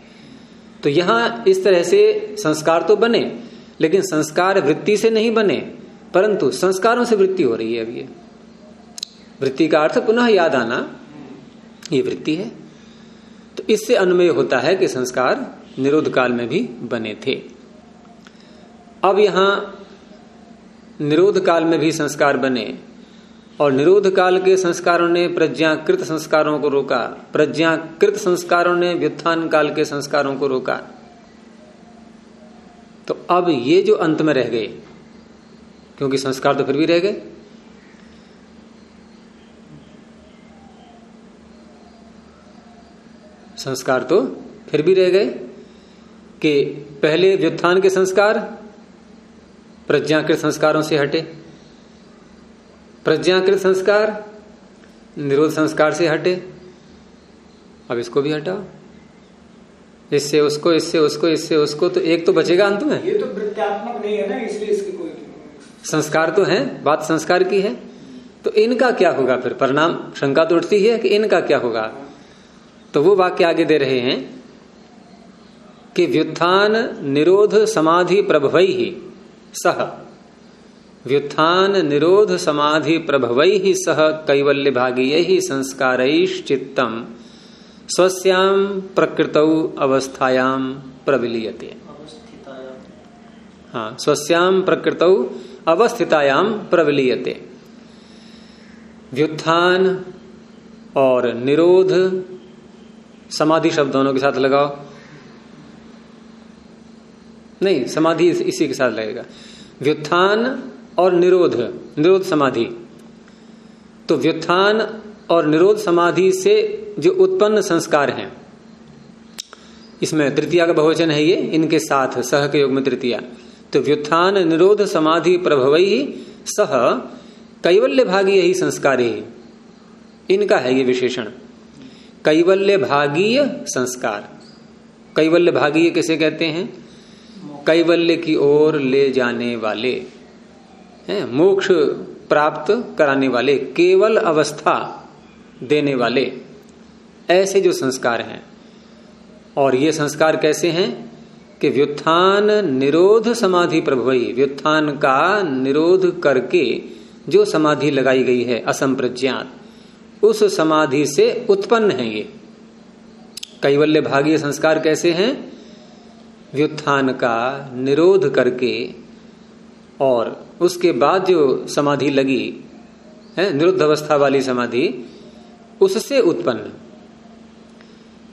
तो यहाँ इस तरह से संस्कार तो बने, लेकिन संस्कार वृत्ति से नहीं बने, परंतु संस्कारों से वृत्ति हो रही है अब ये। वृत्ति का अर्थ पुनः याद आना ये वृत्ति है। तो इससे अनुमेय होता है कि संस्कार निरोध काल में भी बने थे। अब यहाँ निरोध काल में भी संस्कार बने और निरोध काल के संस्कारों ने प्रज्ञाकृत संस्कारों को रोका, प्रज्ञाकृत संस्कारों ने व्युत्थान काल के संस्कारों को रोका। तो अब ये जो अंत में रह गए, क्योंकि संस्कार तो फिर भी रह गए संस्कार तो फिर भी रह गए कि पहले व्युत्थान के संस्कार प्रज्ञाकृत संस्कारों से हटे। प्रज्ञाकृत संस्कार निरोध संस्कार से हटे। अब इसको भी हटाओ। इससे उसको इससे उसको इससे उसको तो एक तो बचेगा अंत में। ये तो वृत्त्यात्मक नहीं है ना इसलिए इसकी कोई संस्कार तो है बात संस्कार की है। तो इनका क्या होगा फिर? परिणाम शंका तो उठती है कि इनका क्या होगा? तो वो वाक्य आगे दे रहे हैं कि व्युत्थान निरोध समाधि प्रभवई ही सह। व्युत्थान निरोध समाधि प्रभवई ही सह कैवल्य भागीय ही संस्कारचित्तम स्वस्याम प्रकृत अवस्थायाम प्रविलीयते। हाँ स्वस्याम प्रकृत अवस्थितायाम प्रविलीयते। व्युत्थान और निरोध समाधि शब्द दोनों के साथ लगाओ। नहीं, समाधि इसी के साथ लगेगा। व्युत्थान और निरोध निरोध समाधि। तो व्युत्थान और निरोध समाधि से जो उत्पन्न संस्कार हैं, इसमें तृतीया का बहुवचन है ये, इनके साथ सह के योग में तृतीया। तो व्युत्थान, निरोध समाधि प्रभवई सह कैवल्य भागी यही संस्कार ही। इनका है ये विशेषण। कैवल्य भागीय संस्कार। कैवल्य भागीय किसे कहते हैं? कैवल्य की ओर ले जाने वाले। हैं, मोक्ष प्राप्त कराने वाले, केवल अवस्था देने वाले। ऐसे जो संस्कार हैं। और ये संस्कार कैसे हैं? कि व्युत्थान निरोध समाधि प्रभुई व्युत्थान का निरोध करके जो समाधि लगाई गई है, असंप्रज्ञात। उस समाधि से उत्पन्न है ये। कैवल्य भागीय संस्कार कैसे हैं? व्युत्थान का निरोध करके और उसके बाद जो समाधि लगी, है, निरुद्ध अवस्था वाली समाधि, उससे उत्पन्न।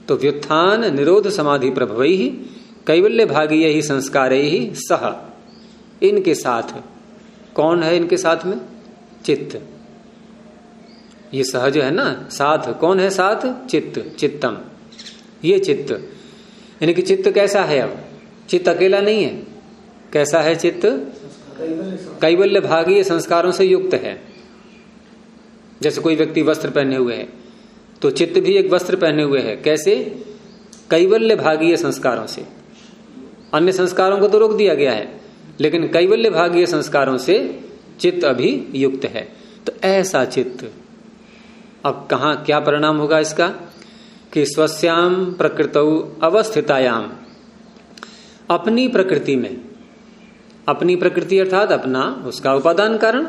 तो व्युत्थान, निरोध, समाधि प्रभव ही, कैवल्य भागीय ही संस्कार ही सह। इनके साथ, कौन है इनके साथ में? चित्त। ये सहज है ना, साथ, कौन है साथ? चित्त, चित्तम। ये चित्त। यानी कि चित्त कैसा है अब? चित्त अकेला नहीं है। कैसा है चित्त? कैवल्य भागीय संस्कारों से युक्त है। जैसे कोई व्यक्ति वस्त्र पहने हुए है तो चित्त भी एक वस्त्र पहने हुए है। कैसे? कैवल्य भागीय संस्कारों से। अन्य संस्कारों को तो रोक दिया गया है, लेकिन कैवल्य भागीय संस्कारों से चित्त अभी युक्त है। तो ऐसा चित्त। अब कहा क्या परिणाम होगा इसका? कि स्वस्याम प्रकृत अवस्थितायाम। अपनी प्रकृति में, अपनी प्रकृति अर्थात अपना उसका उपादान कारण,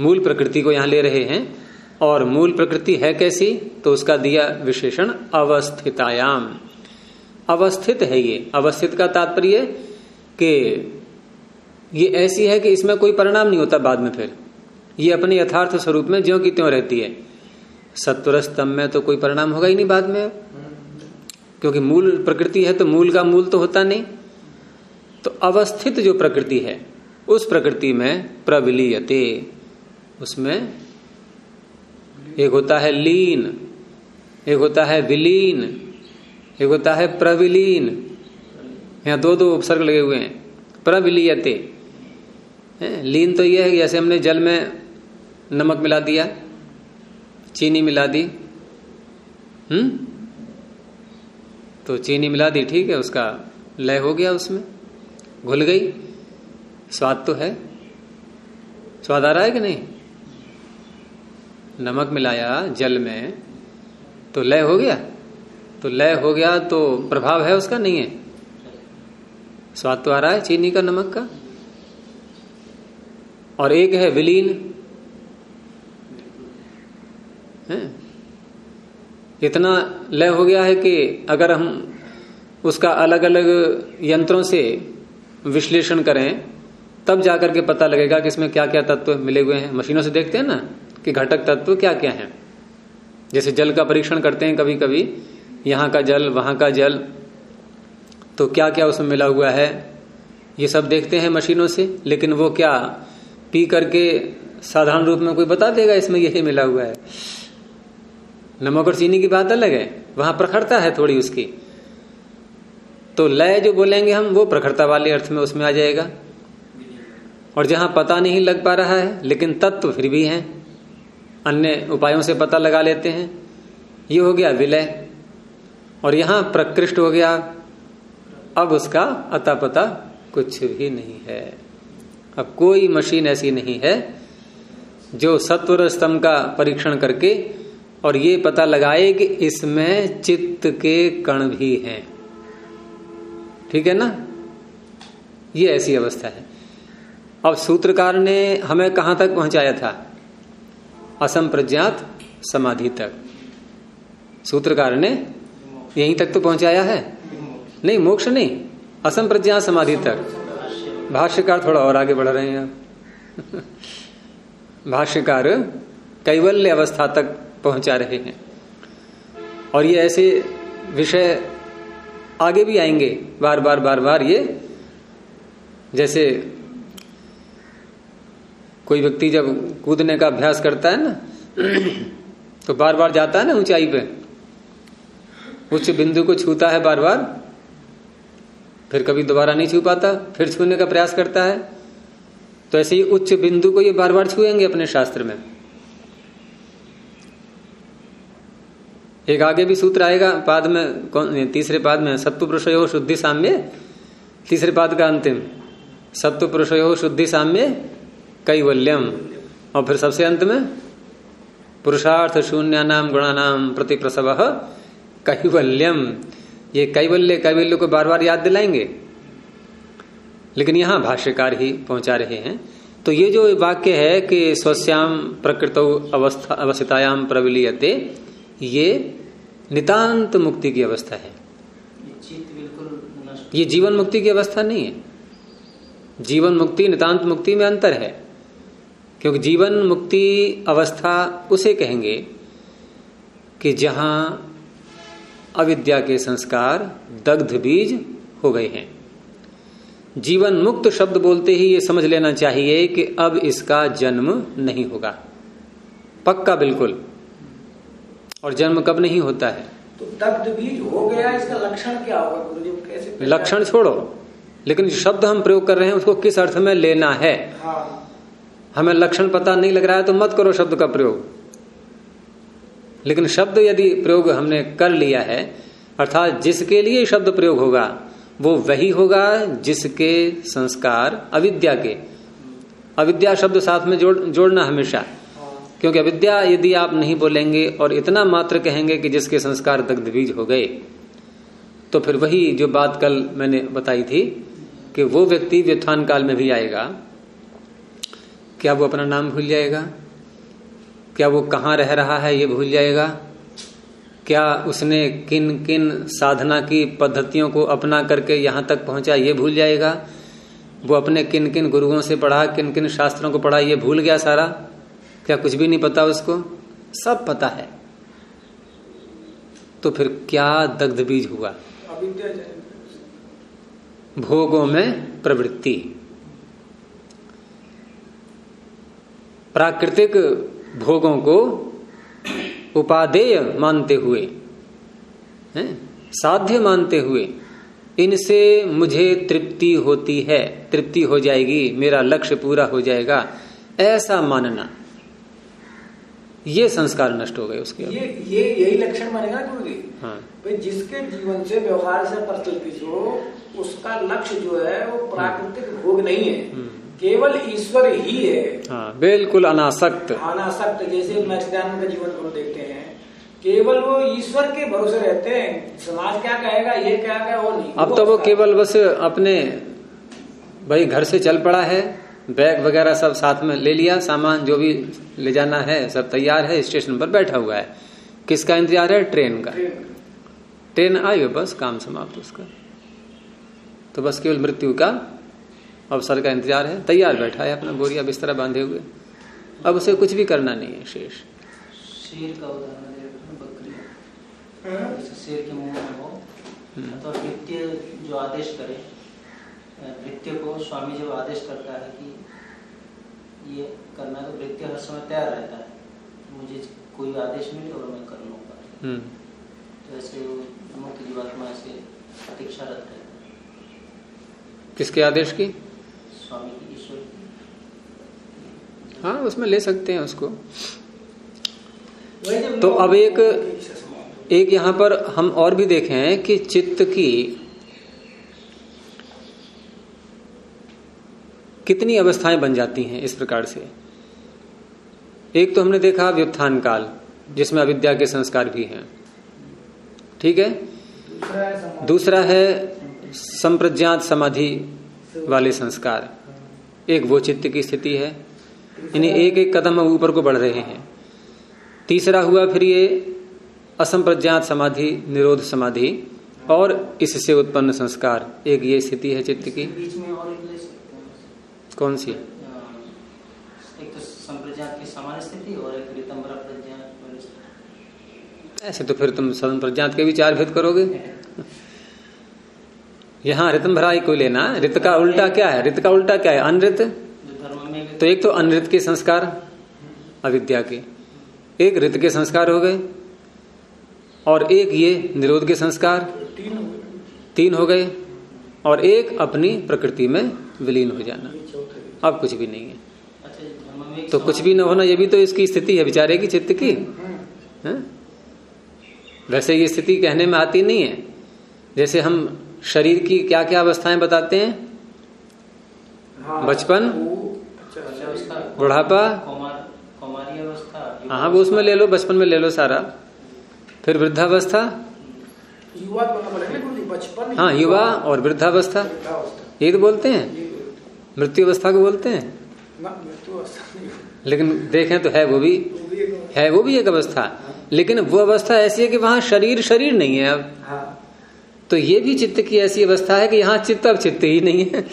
मूल प्रकृति को यहाँ ले रहे हैं, और मूल प्रकृति है कैसी? तो उसका दिया विशेषण अवस्थितायाम। अवस्थित है ये। अवस्थित का तात्पर्य कि ये ऐसी है कि इसमें कोई परिणाम नहीं होता बाद में फिर। ये अपने यथार्थ स्वरूप में ज्यो की त्यों रहती है। सत्वर स्तंभ में तो कोई परिणाम होगा ही नहीं बाद में। क्योंकि मूल प्रकृति है तो मूल का मूल तो होता नहीं। तो अवस्थित जो प्रकृति है, उस प्रकृति में प्रविलीयते। उसमें एक होता है लीन, एक होता है विलीन, एक होता है प्रविलीन। यहाँ दो दो उपसर्ग लगे हुए हैं। प्रविलीयते। लीन तो यह है जैसे हमने जल में नमक मिला दिया चीनी मिला दी। हम्म? तो चीनी मिला दी, ठीक है, उसका लय हो गया उसमें। घुल गई। स्वाद तो है। स्वाद आ रहा है कि नहीं? नमक मिलाया जल में तो लय हो गया? तो लय हो गया तो प्रभाव है उसका, नहीं है? स्वाद तो आ रहा है चीनी का, नमक का। और एक है विलीन। है? इतना लय हो गया है कि अगर हम उसका अलग अलग यंत्रों से विश्लेषण करें, तब जाकर के पता लगेगा कि इसमें क्या क्या तत्व मिले हुए हैं। मशीनों से देखते हैं ना कि घटक तत्व क्या क्या है। जैसे जल का परीक्षण करते हैं कभी कभी यहाँ का जल, वहाँ का जल तो क्या क्या उसमें मिला हुआ है, ये सब देखते हैं मशीनों से, लेकिन वो क्या पी करके साधारण रूप में कोई बता देगा इसमें यही मिला हुआ है? नमक और चीनी की बात अलग है, वहाँ प्रखरता है थोड़ी उसकी। तो लय जो बोलेंगे हम, वो प्रखरता वाले अर्थ में उसमें आ जाएगा। और जहाँ पता नहीं लग पा रहा है, लेकिन तत्व फिर भी हैं, अन्य उपायों से पता लगा लेते हैं, ये हो गया विलय। और यहाँ प्रकृष्ट हो गया, अब उसका अता पता कुछ भी नहीं है। अब कोई मशीन ऐसी नहीं है, जो सत्वर स्तंभ का परीक्षण करके और ये पता लगाए कि इसमें चित्त के कण भी हैं। ठीक है ना? ये ऐसी अवस्था है। अब सूत्रकार ने हमें कहाँ तक पहुँचाया था? असम प्रज्ञात समाधि तक। सूत्रकार ने यहीं तक तो पहुँचाया है? नहीं, मोक्ष नहीं। असम प्रज्ञात समाधि तक। भाष्यकार थोड़ा और आगे बढ़ रहे हैं। (laughs) भाष्यकार कैवल्य अवस्था तक पहुँचा रहे हैं। और ये ऐसे विषय आगे भी आएँगे, बार बार बार बार ये। जैसे कोई व्यक्ति जब कूदने का अभ्यास करता है ना (clears throat) तो बार बार जाता है ना ऊंचाई पे। उच्च बिंदु को छूता है बार बार। फिर कभी दोबारा नहीं छू पाता, फिर छूने का प्रयास करता है। तो ऐसे ही उच्च बिंदु को ये बार बार छुएँगे अपने शास्त्र में। एक आगे भी सूत्र आएगा, पाद में कौन तीसरे पाद में सत्व पुरुषयो शुद्धि साम्य, तीसरे पाद का अंतिम सत्व पुरुषयो शुद्धि साम्य कैवल्यम। और फिर सबसे अंत में, पुरुषार्थ शून्य नाम गुणानाम प्रति प्रसव कैवल्यम। ये कैवल्य कैवल्य को बार बार याद दिलाएँगे। लेकिन यहाँ भाष्यकार ही पहुँचा रहे हैं। तो ये जो वाक्य है कि स्वश्याम प्रकृत अवस्था अवस्थितायाम प्रविलीयते ये नितांत मुक्ति की अवस्था है। ये जीवन मुक्ति की अवस्था नहीं है। जीवन मुक्ति नितांत मुक्ति में अंतर है। क्योंकि जीवन मुक्ति अवस्था उसे कहेंगे कि जहाँ अविद्या के संस्कार दग्ध बीज हो गए हैं। जीवन मुक्त शब्द बोलते ही ये समझ लेना चाहिए कि अब इसका जन्म नहीं होगा। पक्का बिल्कुल। और जन्म कब नहीं होता है? तो दग्ध बीज हो गया इसका लक्षण क्या होगा गुरु जी कैसे लक्षण छोड़ो। लेकिन शब्द हम प्रयोग कर रहे हैं उसको किस अर्थ में लेना है? हाँ। हमें लक्षण पता नहीं लग रहा है तो मत करो शब्द का प्रयोग। लेकिन शब्द यदि प्रयोग हमने कर लिया है अर्थात जिसके लिए शब्द प्रयोग होगा वो वही होगा जिसके संस्कार अविद्या के। अविद्या शब्द साथ में जोड़ जोड़ना हमेशा। क्योंकि अविद्या यदि आप नहीं बोलेंगे और इतना मात्र कहेंगे कि जिसके संस्कार दग्ध बीज हो गए तो फिर वही जो बात कल मैंने बताई थी कि वो व्यक्ति व्युत्थान काल में भी आएगा। क्या वो अपना नाम भूल जाएगा? क्या वो कहाँ रह रहा है ये भूल जाएगा? क्या उसने किन किन साधना की पद्धतियों को अपना करके यहाँ तक पहुँचा ये भूल जाएगा? वो अपने किन किन गुरुओं से पढ़ा, किन किन शास्त्रों को पढ़ा ये भूल गया सारा? क्या कुछ भी नहीं पता उसको? सब पता है। तो फिर क्या दग्ध बीज हुआ? भोगों में प्रवृत्ति। प्राकृतिक भोगों को उपादेय मानते हुए, हैं? साध्य मानते हुए, इनसे मुझे तृप्ति होती है। तृप्ति हो जाएगी, मेरा लक्ष्य पूरा हो जाएगा। ऐसा मानना। ये संस्कार नष्ट हो गए उसके ये ये यही लक्षण बनेगा गुरु जी हाँ। भाई जिसके जीवन से व्यवहार से प्रतिष्ठित हो उसका लक्ष्य जो है वो प्राकृतिक भोग नहीं है। हम्म। केवल ईश्वर ही है। हाँ बिल्कुल अनासक्त। अनासक्त जैसे का जीवन को देखते हैं। केवल वो ईश्वर के भरोसे रहते हैं। समाज क्या कहेगा ये क्या कहेगा वो नहीं। अब तो वो केवल बस अपने भाई घर से चल पड़ा है। बैग वगैरह सब साथ में ले लिया सामान जो भी ले जाना है सब तैयार है स्टेशन पर बैठा हुआ है। किसका इंतज़ार है? ट्रेन का। ट्रेन। आई बस काम समाप्त उसका। तो बस केवल मृत्यु का अवसर का इंतज़ार है। तैयार बैठा है अपना बोरिया बिस्तरा बांधे हुए। अब उसे कुछ भी करना नहीं है शेष। शेर का उदाहरण बकरी। शेर के मुँह में हो हम्म। तो जो आदेश करे वृत्य को स्वामी जब आदेश करता है कि ये करना तो वृत्य हर समय तैयार रहता है। मुझे कोई आदेश मिले और मैं कर लूँगा। हम्म। तो ऐसे मुक्त जीवात्मा ऐसे प्रतीक्षा रहता है। किसके आदेश की? स्वामी की ईश्वर हाँ उसमें ले सकते हैं उसको। तो अब एक एक यहाँ पर हम और भी देखें कि चित्त की कितनी अवस्थाएँ बन जाती हैं इस प्रकार से? एक तो हमने देखा व्युत्थान काल, जिसमें अविद्या के संस्कार भी हैं। ठीक है? दूसरा है संप्रज्ञात समाधि वाले संस्कार। एक वो चित्त की स्थिति है। यानी एक एक कदम ऊपर को बढ़ रहे हैं। तीसरा हुआ फिर ये असंप्रज्ञात समाधि, निरोध समाधि और इससे उत्पन्न संस्कार। एक ये स्थिति है चित्त की। कौन सी एक तो संप्रज्ञात की सामान्य स्थिति और एक ऐसे तो फिर तुम संप्रज्ञात के विचार भेद करोगे। यहाँ रितम भरा को लेना रित का उल्टा क्या है? रित का उल्टा क्या है? अनृत? तो एक तो अनृत के संस्कार अविद्या के। एक रित के संस्कार हो गए और एक ये निरोध के संस्कार। तीन हो गए और एक अपनी प्रकृति में विलीन हो जाना। अब कुछ भी नहीं है। तो कुछ भी न होना ये भी तो इसकी स्थिति है बेचारे की चित्त की। है? वैसे ये स्थिति कहने में आती नहीं है। जैसे हम शरीर की क्या क्या अवस्थाएँ बताते हैं? हाँ, बचपन बुढ़ापा। हाँ वो उसमें ले लो बचपन में ले लो सारा। फिर वृद्धावस्था। युवा हाँ युवा और वृद्धावस्था। ये तो बोलते हैं। मृत्यु अवस्था को बोलते हैं? लेकिन देखें तो है वो भी है वो भी एक अवस्था। लेकिन वो अवस्था ऐसी है कि वहाँ शरीर शरीर नहीं है अब। हाँ। तो ये भी चित्त की ऐसी अवस्था है कि यहाँ चित्त अब चित्त ही नहीं है।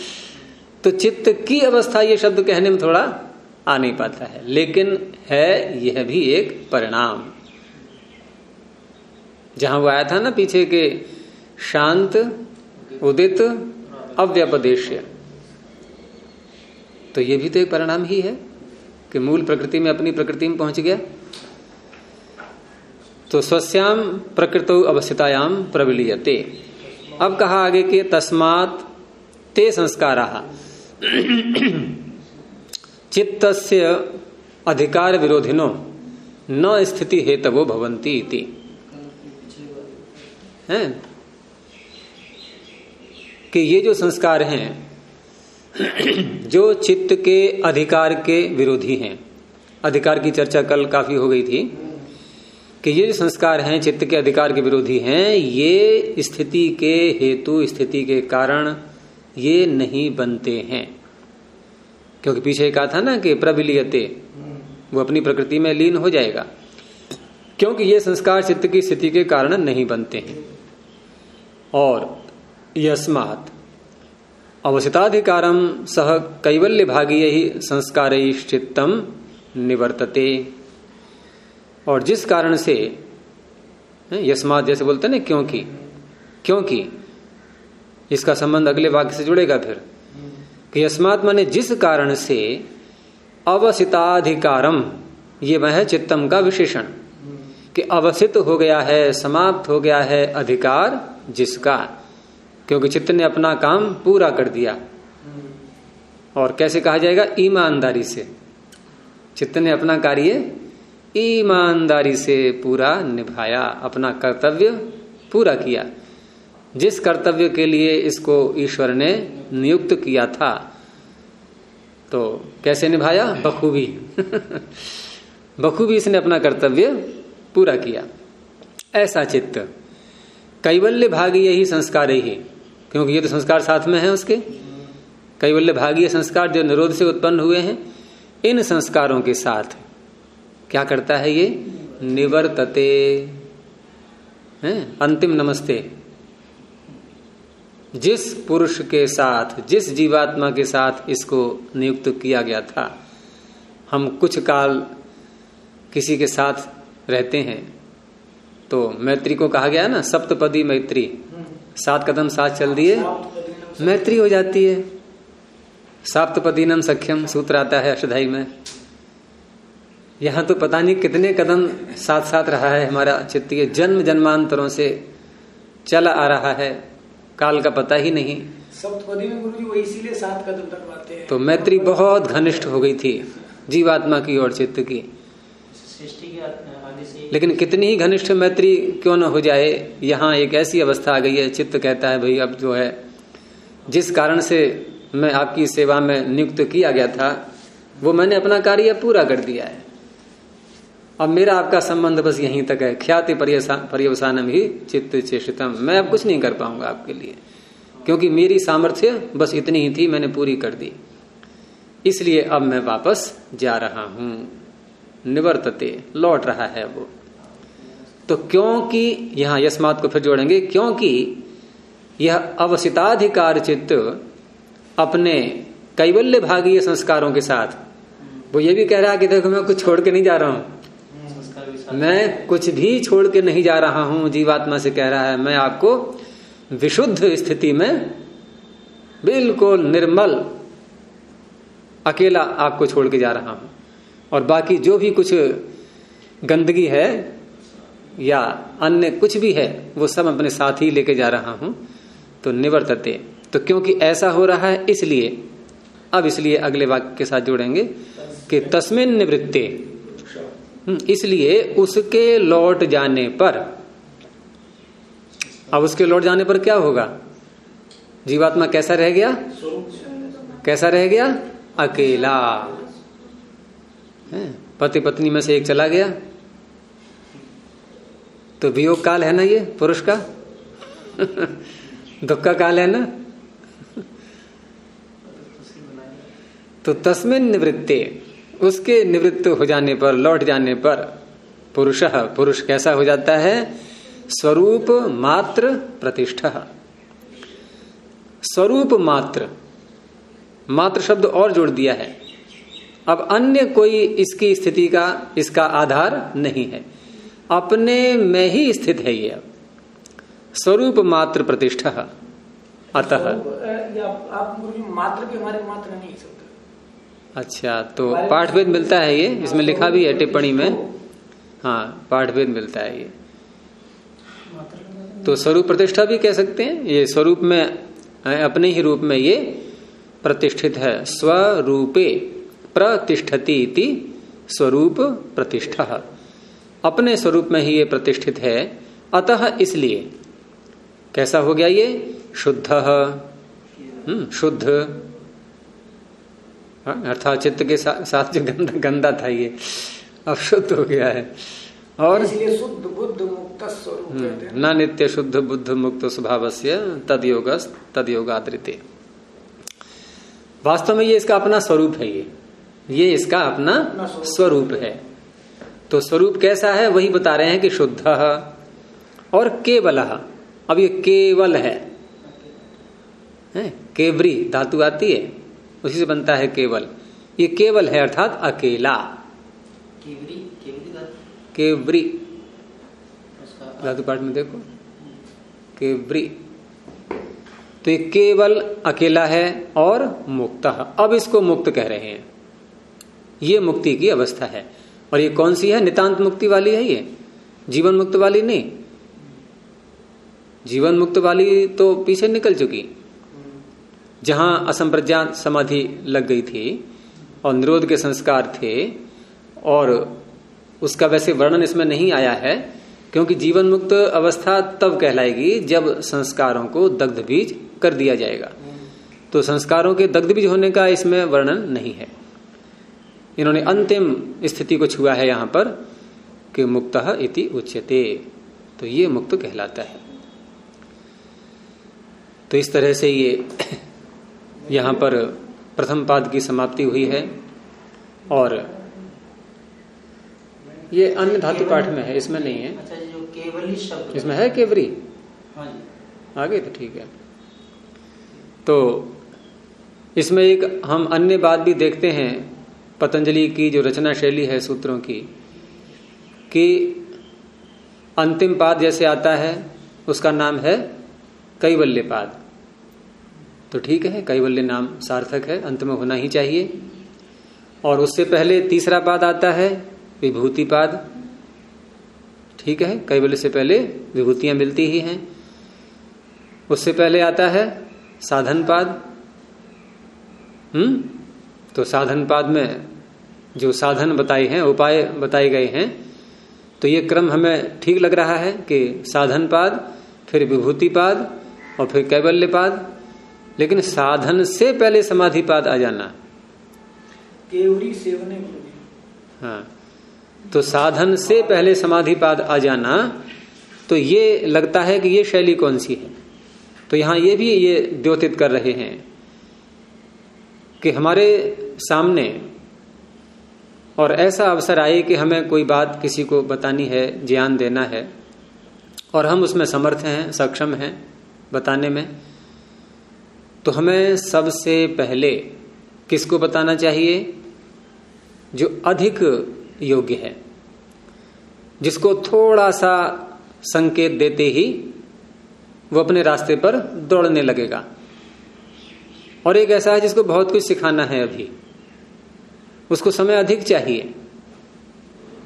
तो चित्त की अवस्था ये शब्द कहने में थोड़ा आ नहीं पाता है। लेकिन है यह भी एक परिणाम। जहाँ वो आया था ना पीछे के शांत उदित अव्यपदेश तो ये भी तो एक परिणाम ही है कि मूल प्रकृति में अपनी प्रकृति में पहुँच गया। तो स्वस्याम प्रकृत अवस्थितायाम प्रविलीयते। अब कहा आगे के तस्मात ते संस्कार। चित्त अधिकार विरोधिनो न स्थिति हेतवो भवंती इति। है? कि ये जो संस्कार हैं (coughs) जो चित्त के अधिकार के विरोधी हैं। अधिकार की चर्चा कल काफ़ी हो गई थी कि ये जो संस्कार हैं, चित्त के अधिकार के विरोधी हैं, ये स्थिति के हेतु, स्थिति के कारण ये नहीं बनते हैं। क्योंकि पीछे कहा था ना कि प्रबिलियते, वो अपनी प्रकृति में लीन हो जाएगा। क्योंकि ये संस्कार चित्त की स्थिति के कारण नहीं बनते हैं। और यस्मात अवसिताधिकारम सह कैवल्य भागीय ही संस्कार चित्तम निवर्तते। और जिस कारण से यस्मात जैसे बोलते ना, क्योंकि क्योंकि, इसका संबंध अगले वाक्य से जुड़ेगा फिर। कि यस्मात माने जिस कारण से अवसिताधिकारम ये वह चित्तम का विशेषण, कि अवसित हो गया है, समाप्त हो गया है अधिकार जिसका। क्योंकि चित्त ने अपना काम पूरा कर दिया। और कैसे कहा जाएगा? ईमानदारी से। चित्त ने अपना कार्य ईमानदारी से पूरा निभाया, अपना कर्तव्य पूरा किया। जिस कर्तव्य के लिए इसको ईश्वर ने नियुक्त किया था तो कैसे निभाया? बखूबी। (laughs) बखूबी इसने अपना कर्तव्य पूरा किया। ऐसा चित्त। कैवल्य भाग यही संस्कार ही। क्योंकि ये तो संस्कार साथ में है उसके। कई बल्ले भागीय संस्कार जो निरोध से उत्पन्न हुए हैं, इन संस्कारों के साथ क्या करता है ये? निवर्तते। अंतिम नमस्ते। जिस पुरुष के साथ, जिस जीवात्मा के साथ इसको नियुक्त किया गया था, हम कुछ काल किसी के साथ रहते हैं। तो मैत्री को कहा गया ना? सप्तपदी मैत्री। सात कदम साथ चल दिए मैत्री हो जाती है। सप्तपदीनम सख्यम सूत्र आता है अष्टाई में। यहाँ तो पता नहीं कितने कदम साथ साथ रहा है हमारा चित्त। जन्म जन्मांतरों से चला आ रहा है। काल का पता ही नहीं। सप्तपदी में गुरु जी वो इसीलिए सात कदम तक बातें हैं। तो मैत्री बहुत घनिष्ठ हो गई थी जीवात्मा की और चित्त की। लेकिन कितनी ही घनिष्ठ मैत्री क्यों न हो जाए, यहाँ एक ऐसी अवस्था आ गई है, चित्त कहता है, भाई अब जो है, जिस कारण से मैं आपकी सेवा में नियुक्त किया गया था, वो मैंने अपना कार्य पूरा कर दिया है। अब मेरा आपका संबंध बस यहीं तक है। ख्याति पर्यवसानम ही चित्त चेषितम मैं अब कुछ नहीं कर पाऊँगा आपके लिए, क्योंकि मेरी सामर्थ्य बस इतनी ही थी, मैंने पूरी कर दी। इसलिए अब मैं वापस जा रहा हूँ। निवर्तते, लौट रहा है वो। तो क्योंकि यहाँ यशमात को फिर जोड़ेंगे, क्योंकि यह अवसिताधिकार चित्त अपने कैवल्य भागीय संस्कारों के साथ। वो ये भी कह रहा है कि देखो मैं कुछ छोड़ के नहीं जा रहा हूँ। मैं कुछ भी छोड़ के नहीं जा रहा हूँ, जीवात्मा से कह रहा है, मैं आपको विशुद्ध स्थिति में बिल्कुल निर्मल, अकेला आपको छोड़ के जा रहा हूँ। और बाकी जो भी कुछ गंदगी है या अन्य कुछ भी है वो सब अपने साथ ही लेके जा रहा हूँ। तो निवर्तते। तो क्योंकि ऐसा हो रहा है इसलिए अब इसलिए अगले वाक्य के साथ जोड़ेंगे कि तस्मिन निवृत्ते। हम्म, इसलिए उसके लौट जाने पर अब उसके लौट जाने पर क्या होगा? जीवात्मा कैसा रह गया? कैसा रह गया? अकेला। पति पत्नी में से एक चला गया। तो वियोग काल है ना ये, पुरुष का? दुख का काल है ना? तो तस्मिन निवृत्ते, उसके निवृत्त हो जाने पर, लौट जाने पर, पुरुष पुरुष कैसा हो जाता है? स्वरूप मात्र प्रतिष्ठा। स्वरूप मात्र मात्र शब्द और जोड़ दिया है। अब अन्य कोई इसकी स्थिति का, इसका आधार नहीं है। अपने में ही स्थित है ये। स्वरूप मात्र प्रतिष्ठा अतः। आप मात्र के हमारे मात्र नहीं सकते। अच्छा तो पाठभेद मिलता है ये इसमें लिखा भी है टिप्पणी में। हाँ पाठभेद मिलता है ये। तो स्वरूप प्रतिष्ठा भी कह सकते हैं ये स्वरूप में अपने ही रूप में ये प्रतिष्ठित है। स्वरूपे प्रतिष्ठती स्वरूप प्रतिष्ठा। अपने स्वरूप में ही ये प्रतिष्ठित है अतः इसलिए। कैसा हो गया ये? शुद्ध। हम्म, शुद्ध। हाँ, अर्थात चित्त के सा, साथ जो गंदा गंदा था ये अब शुद्ध हो गया है। और शुद्ध बुद्ध मुक्त स्वरूप हम्म, न नित्य शुद्ध बुद्ध मुक्त स्वभाव से तद योग तद योगादृत्य वास्तव में ये इसका अपना स्वरूप है ये। ये इसका अपना स्वरूप है। तो स्वरूप कैसा है वही बता रहे हैं कि शुद्ध और केवल। अब ये केवल है, है? केवरी धातु आती है उसी से बनता है केवल। ये केवल है अर्थात अकेला। केवरी केवरी धातु? पाठ में देखो। केवरी। तो ये केवल अकेला है और मुक्त। अब इसको मुक्त कह रहे हैं। ये मुक्ति की अवस्था है। और ये कौन सी है? नितांत मुक्ति वाली है ये। जीवन मुक्त वाली नहीं। जीवन मुक्त वाली तो पीछे निकल चुकी। जहाँ असंप्रज्ञात समाधि लग गई थी और निरोध के संस्कार थे और उसका वैसे वर्णन इसमें नहीं आया है, क्योंकि जीवन मुक्त अवस्था तब कहलाएगी जब संस्कारों को दग्ध बीज कर दिया जाएगा। तो संस्कारों के दग्ध बीज होने का इसमें वर्णन नहीं है। इन्होंने अंतिम स्थिति को छुआ है यहाँ पर कि मुक्त इति उच्यते। तो ये मुक्त कहलाता है। तो इस तरह से ये (coughs) यहाँ पर प्रथम पाद की समाप्ति हुई है और ये अन्य धातु पाठ में है इसमें नहीं है। अच्छा जो केवली शब्द। इसमें है केवरी। हाँ आगे तो ठीक है। तो इसमें एक हम अन्य बात भी देखते हैं पतंजलि की जो रचना शैली है सूत्रों की, कि अंतिम पाद जैसे आता है, उसका नाम है कैवल्य पाद। तो ठीक है, कैवल्य नाम सार्थक है, अंत में होना ही चाहिए। और उससे पहले तीसरा पाद आता है विभूति पाद। ठीक है, कैवल्य से पहले विभूतियाँ मिलती ही हैं। उससे पहले आता है साधन पाद। हम्म? तो साधन पाद में जो साधन बताए हैं उपाय बताए गए हैं तो ये क्रम हमें ठीक लग रहा है कि साधन पाद फिर विभूति पाद और फिर कैबल्य पाद। लेकिन साधन से पहले समाधि पाद आ जाना। केवरी सेवने हाँ तो साधन से पहले समाधि पाद आ जाना तो ये लगता है कि ये शैली कौन सी है? तो यहाँ ये भी ये द्योतित कर रहे हैं। कि हमारे सामने और ऐसा अवसर आए कि हमें कोई बात किसी को बतानी है, ज्ञान देना है, और हम उसमें समर्थ हैं, सक्षम हैं बताने में तो हमें सबसे पहले किसको बताना चाहिए? जो अधिक योग्य है, जिसको थोड़ा सा संकेत देते ही वो अपने रास्ते पर दौड़ने लगेगा। और एक ऐसा है जिसको बहुत कुछ सिखाना है अभी। उसको समय अधिक चाहिए।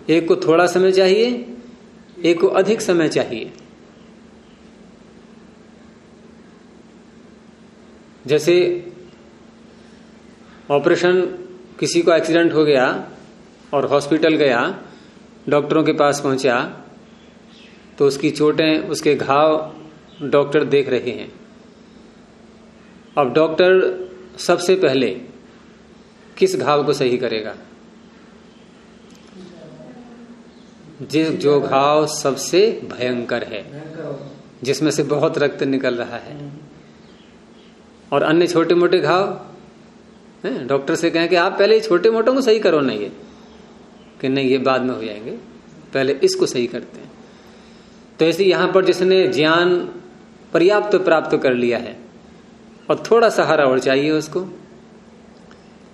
एक को थोड़ा समय चाहिए, एक को अधिक समय चाहिए। जैसे ऑपरेशन किसी को एक्सीडेंट हो गया और हॉस्पिटल गया, डॉक्टरों के पास पहुँचा तो उसकी चोटें, उसके घाव डॉक्टर देख रहे हैं। अब डॉक्टर सबसे पहले किस घाव को सही करेगा? जिस जो घाव सबसे भयंकर है, जिसमें से बहुत रक्त निकल रहा है। और अन्य छोटे मोटे घाव डॉक्टर से कहें कि आप पहले छोटे मोटों को सही करो ना ये, कि नहीं, ये बाद में हो जाएँगे। पहले इसको सही करते हैं। तो ऐसे यहाँ पर जिसने ज्ञान पर्याप्त तो प्राप्त कर लिया है और थोड़ा सहारा और चाहिए उसको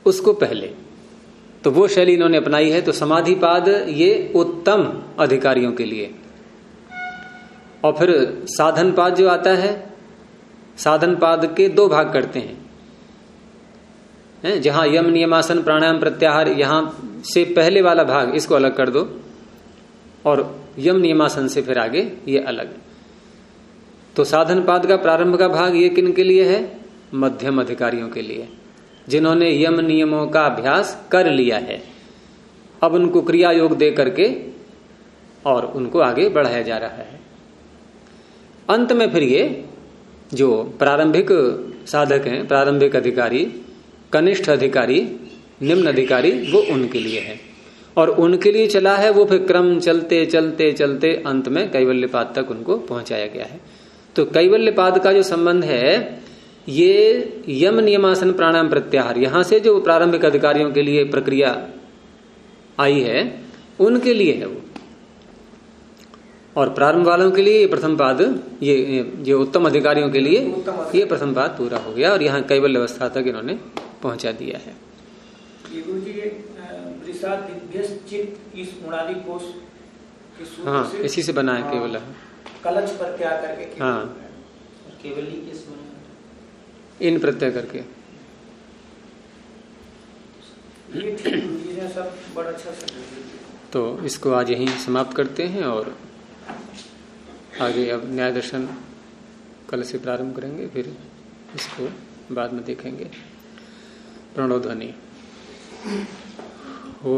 उसको पहले। तो वो शैली इन्होंने अपनाई है तो समाधिपाद ये उत्तम अधिकारियों के लिए। और फिर साधन पाद जो आता है साधन पाद के दो भाग करते हैं। है? जहाँ यम, नियमासन, प्राणायाम, प्रत्याहार, यहाँ से पहले वाला भाग, इसको अलग कर दो। और यम, नियमासन से फिर आगे ये अलग। तो साधन पाद का प्रारंभ का भाग ये किन के लिए है? मध्यम अधिकारियों के लिए, जिन्होंने यम नियमों का अभ्यास कर लिया है। अब उनको क्रिया योग दे करके और उनको आगे बढ़ाया जा रहा है। अंत में फिर ये, जो प्रारंभिक साधक हैं, प्रारंभिक अधिकारी, कनिष्ठ अधिकारी, निम्न अधिकारी, वो उनके लिए है। और उनके लिए चला है, वो फिर क्रम चलते चलते चलते अंत में कैवल्यपाद तक उनको पहुँचाया गया है। तो कैवल्यपाद का जो संबंध है ये यम नियमासन प्राणायाम प्रत्याहार यहाँ से जो प्रारंभिक अधिकारियों के लिए प्रक्रिया आई है उनके लिए है वो। और प्रारंभ वालों के लिए ये प्रथम पाद ये ये उत्तम अधिकारियों के लिए ये प्रथम पाद पूरा हो गया और यहाँ कैवल्य व्यवस्था तक इन्होंने पहुँचा दिया है। हाँ इसी से बना है हाँ। केवल। कलच पर क्या करके हाँ। केवली इन प्रत्यय करके। अच्छा तो इसको आज यहीं समाप्त करते हैं और आगे अब न्याय दर्शन कल से प्रारंभ करेंगे, फिर इसको बाद में देखेंगे। प्रणोध्वनि ओ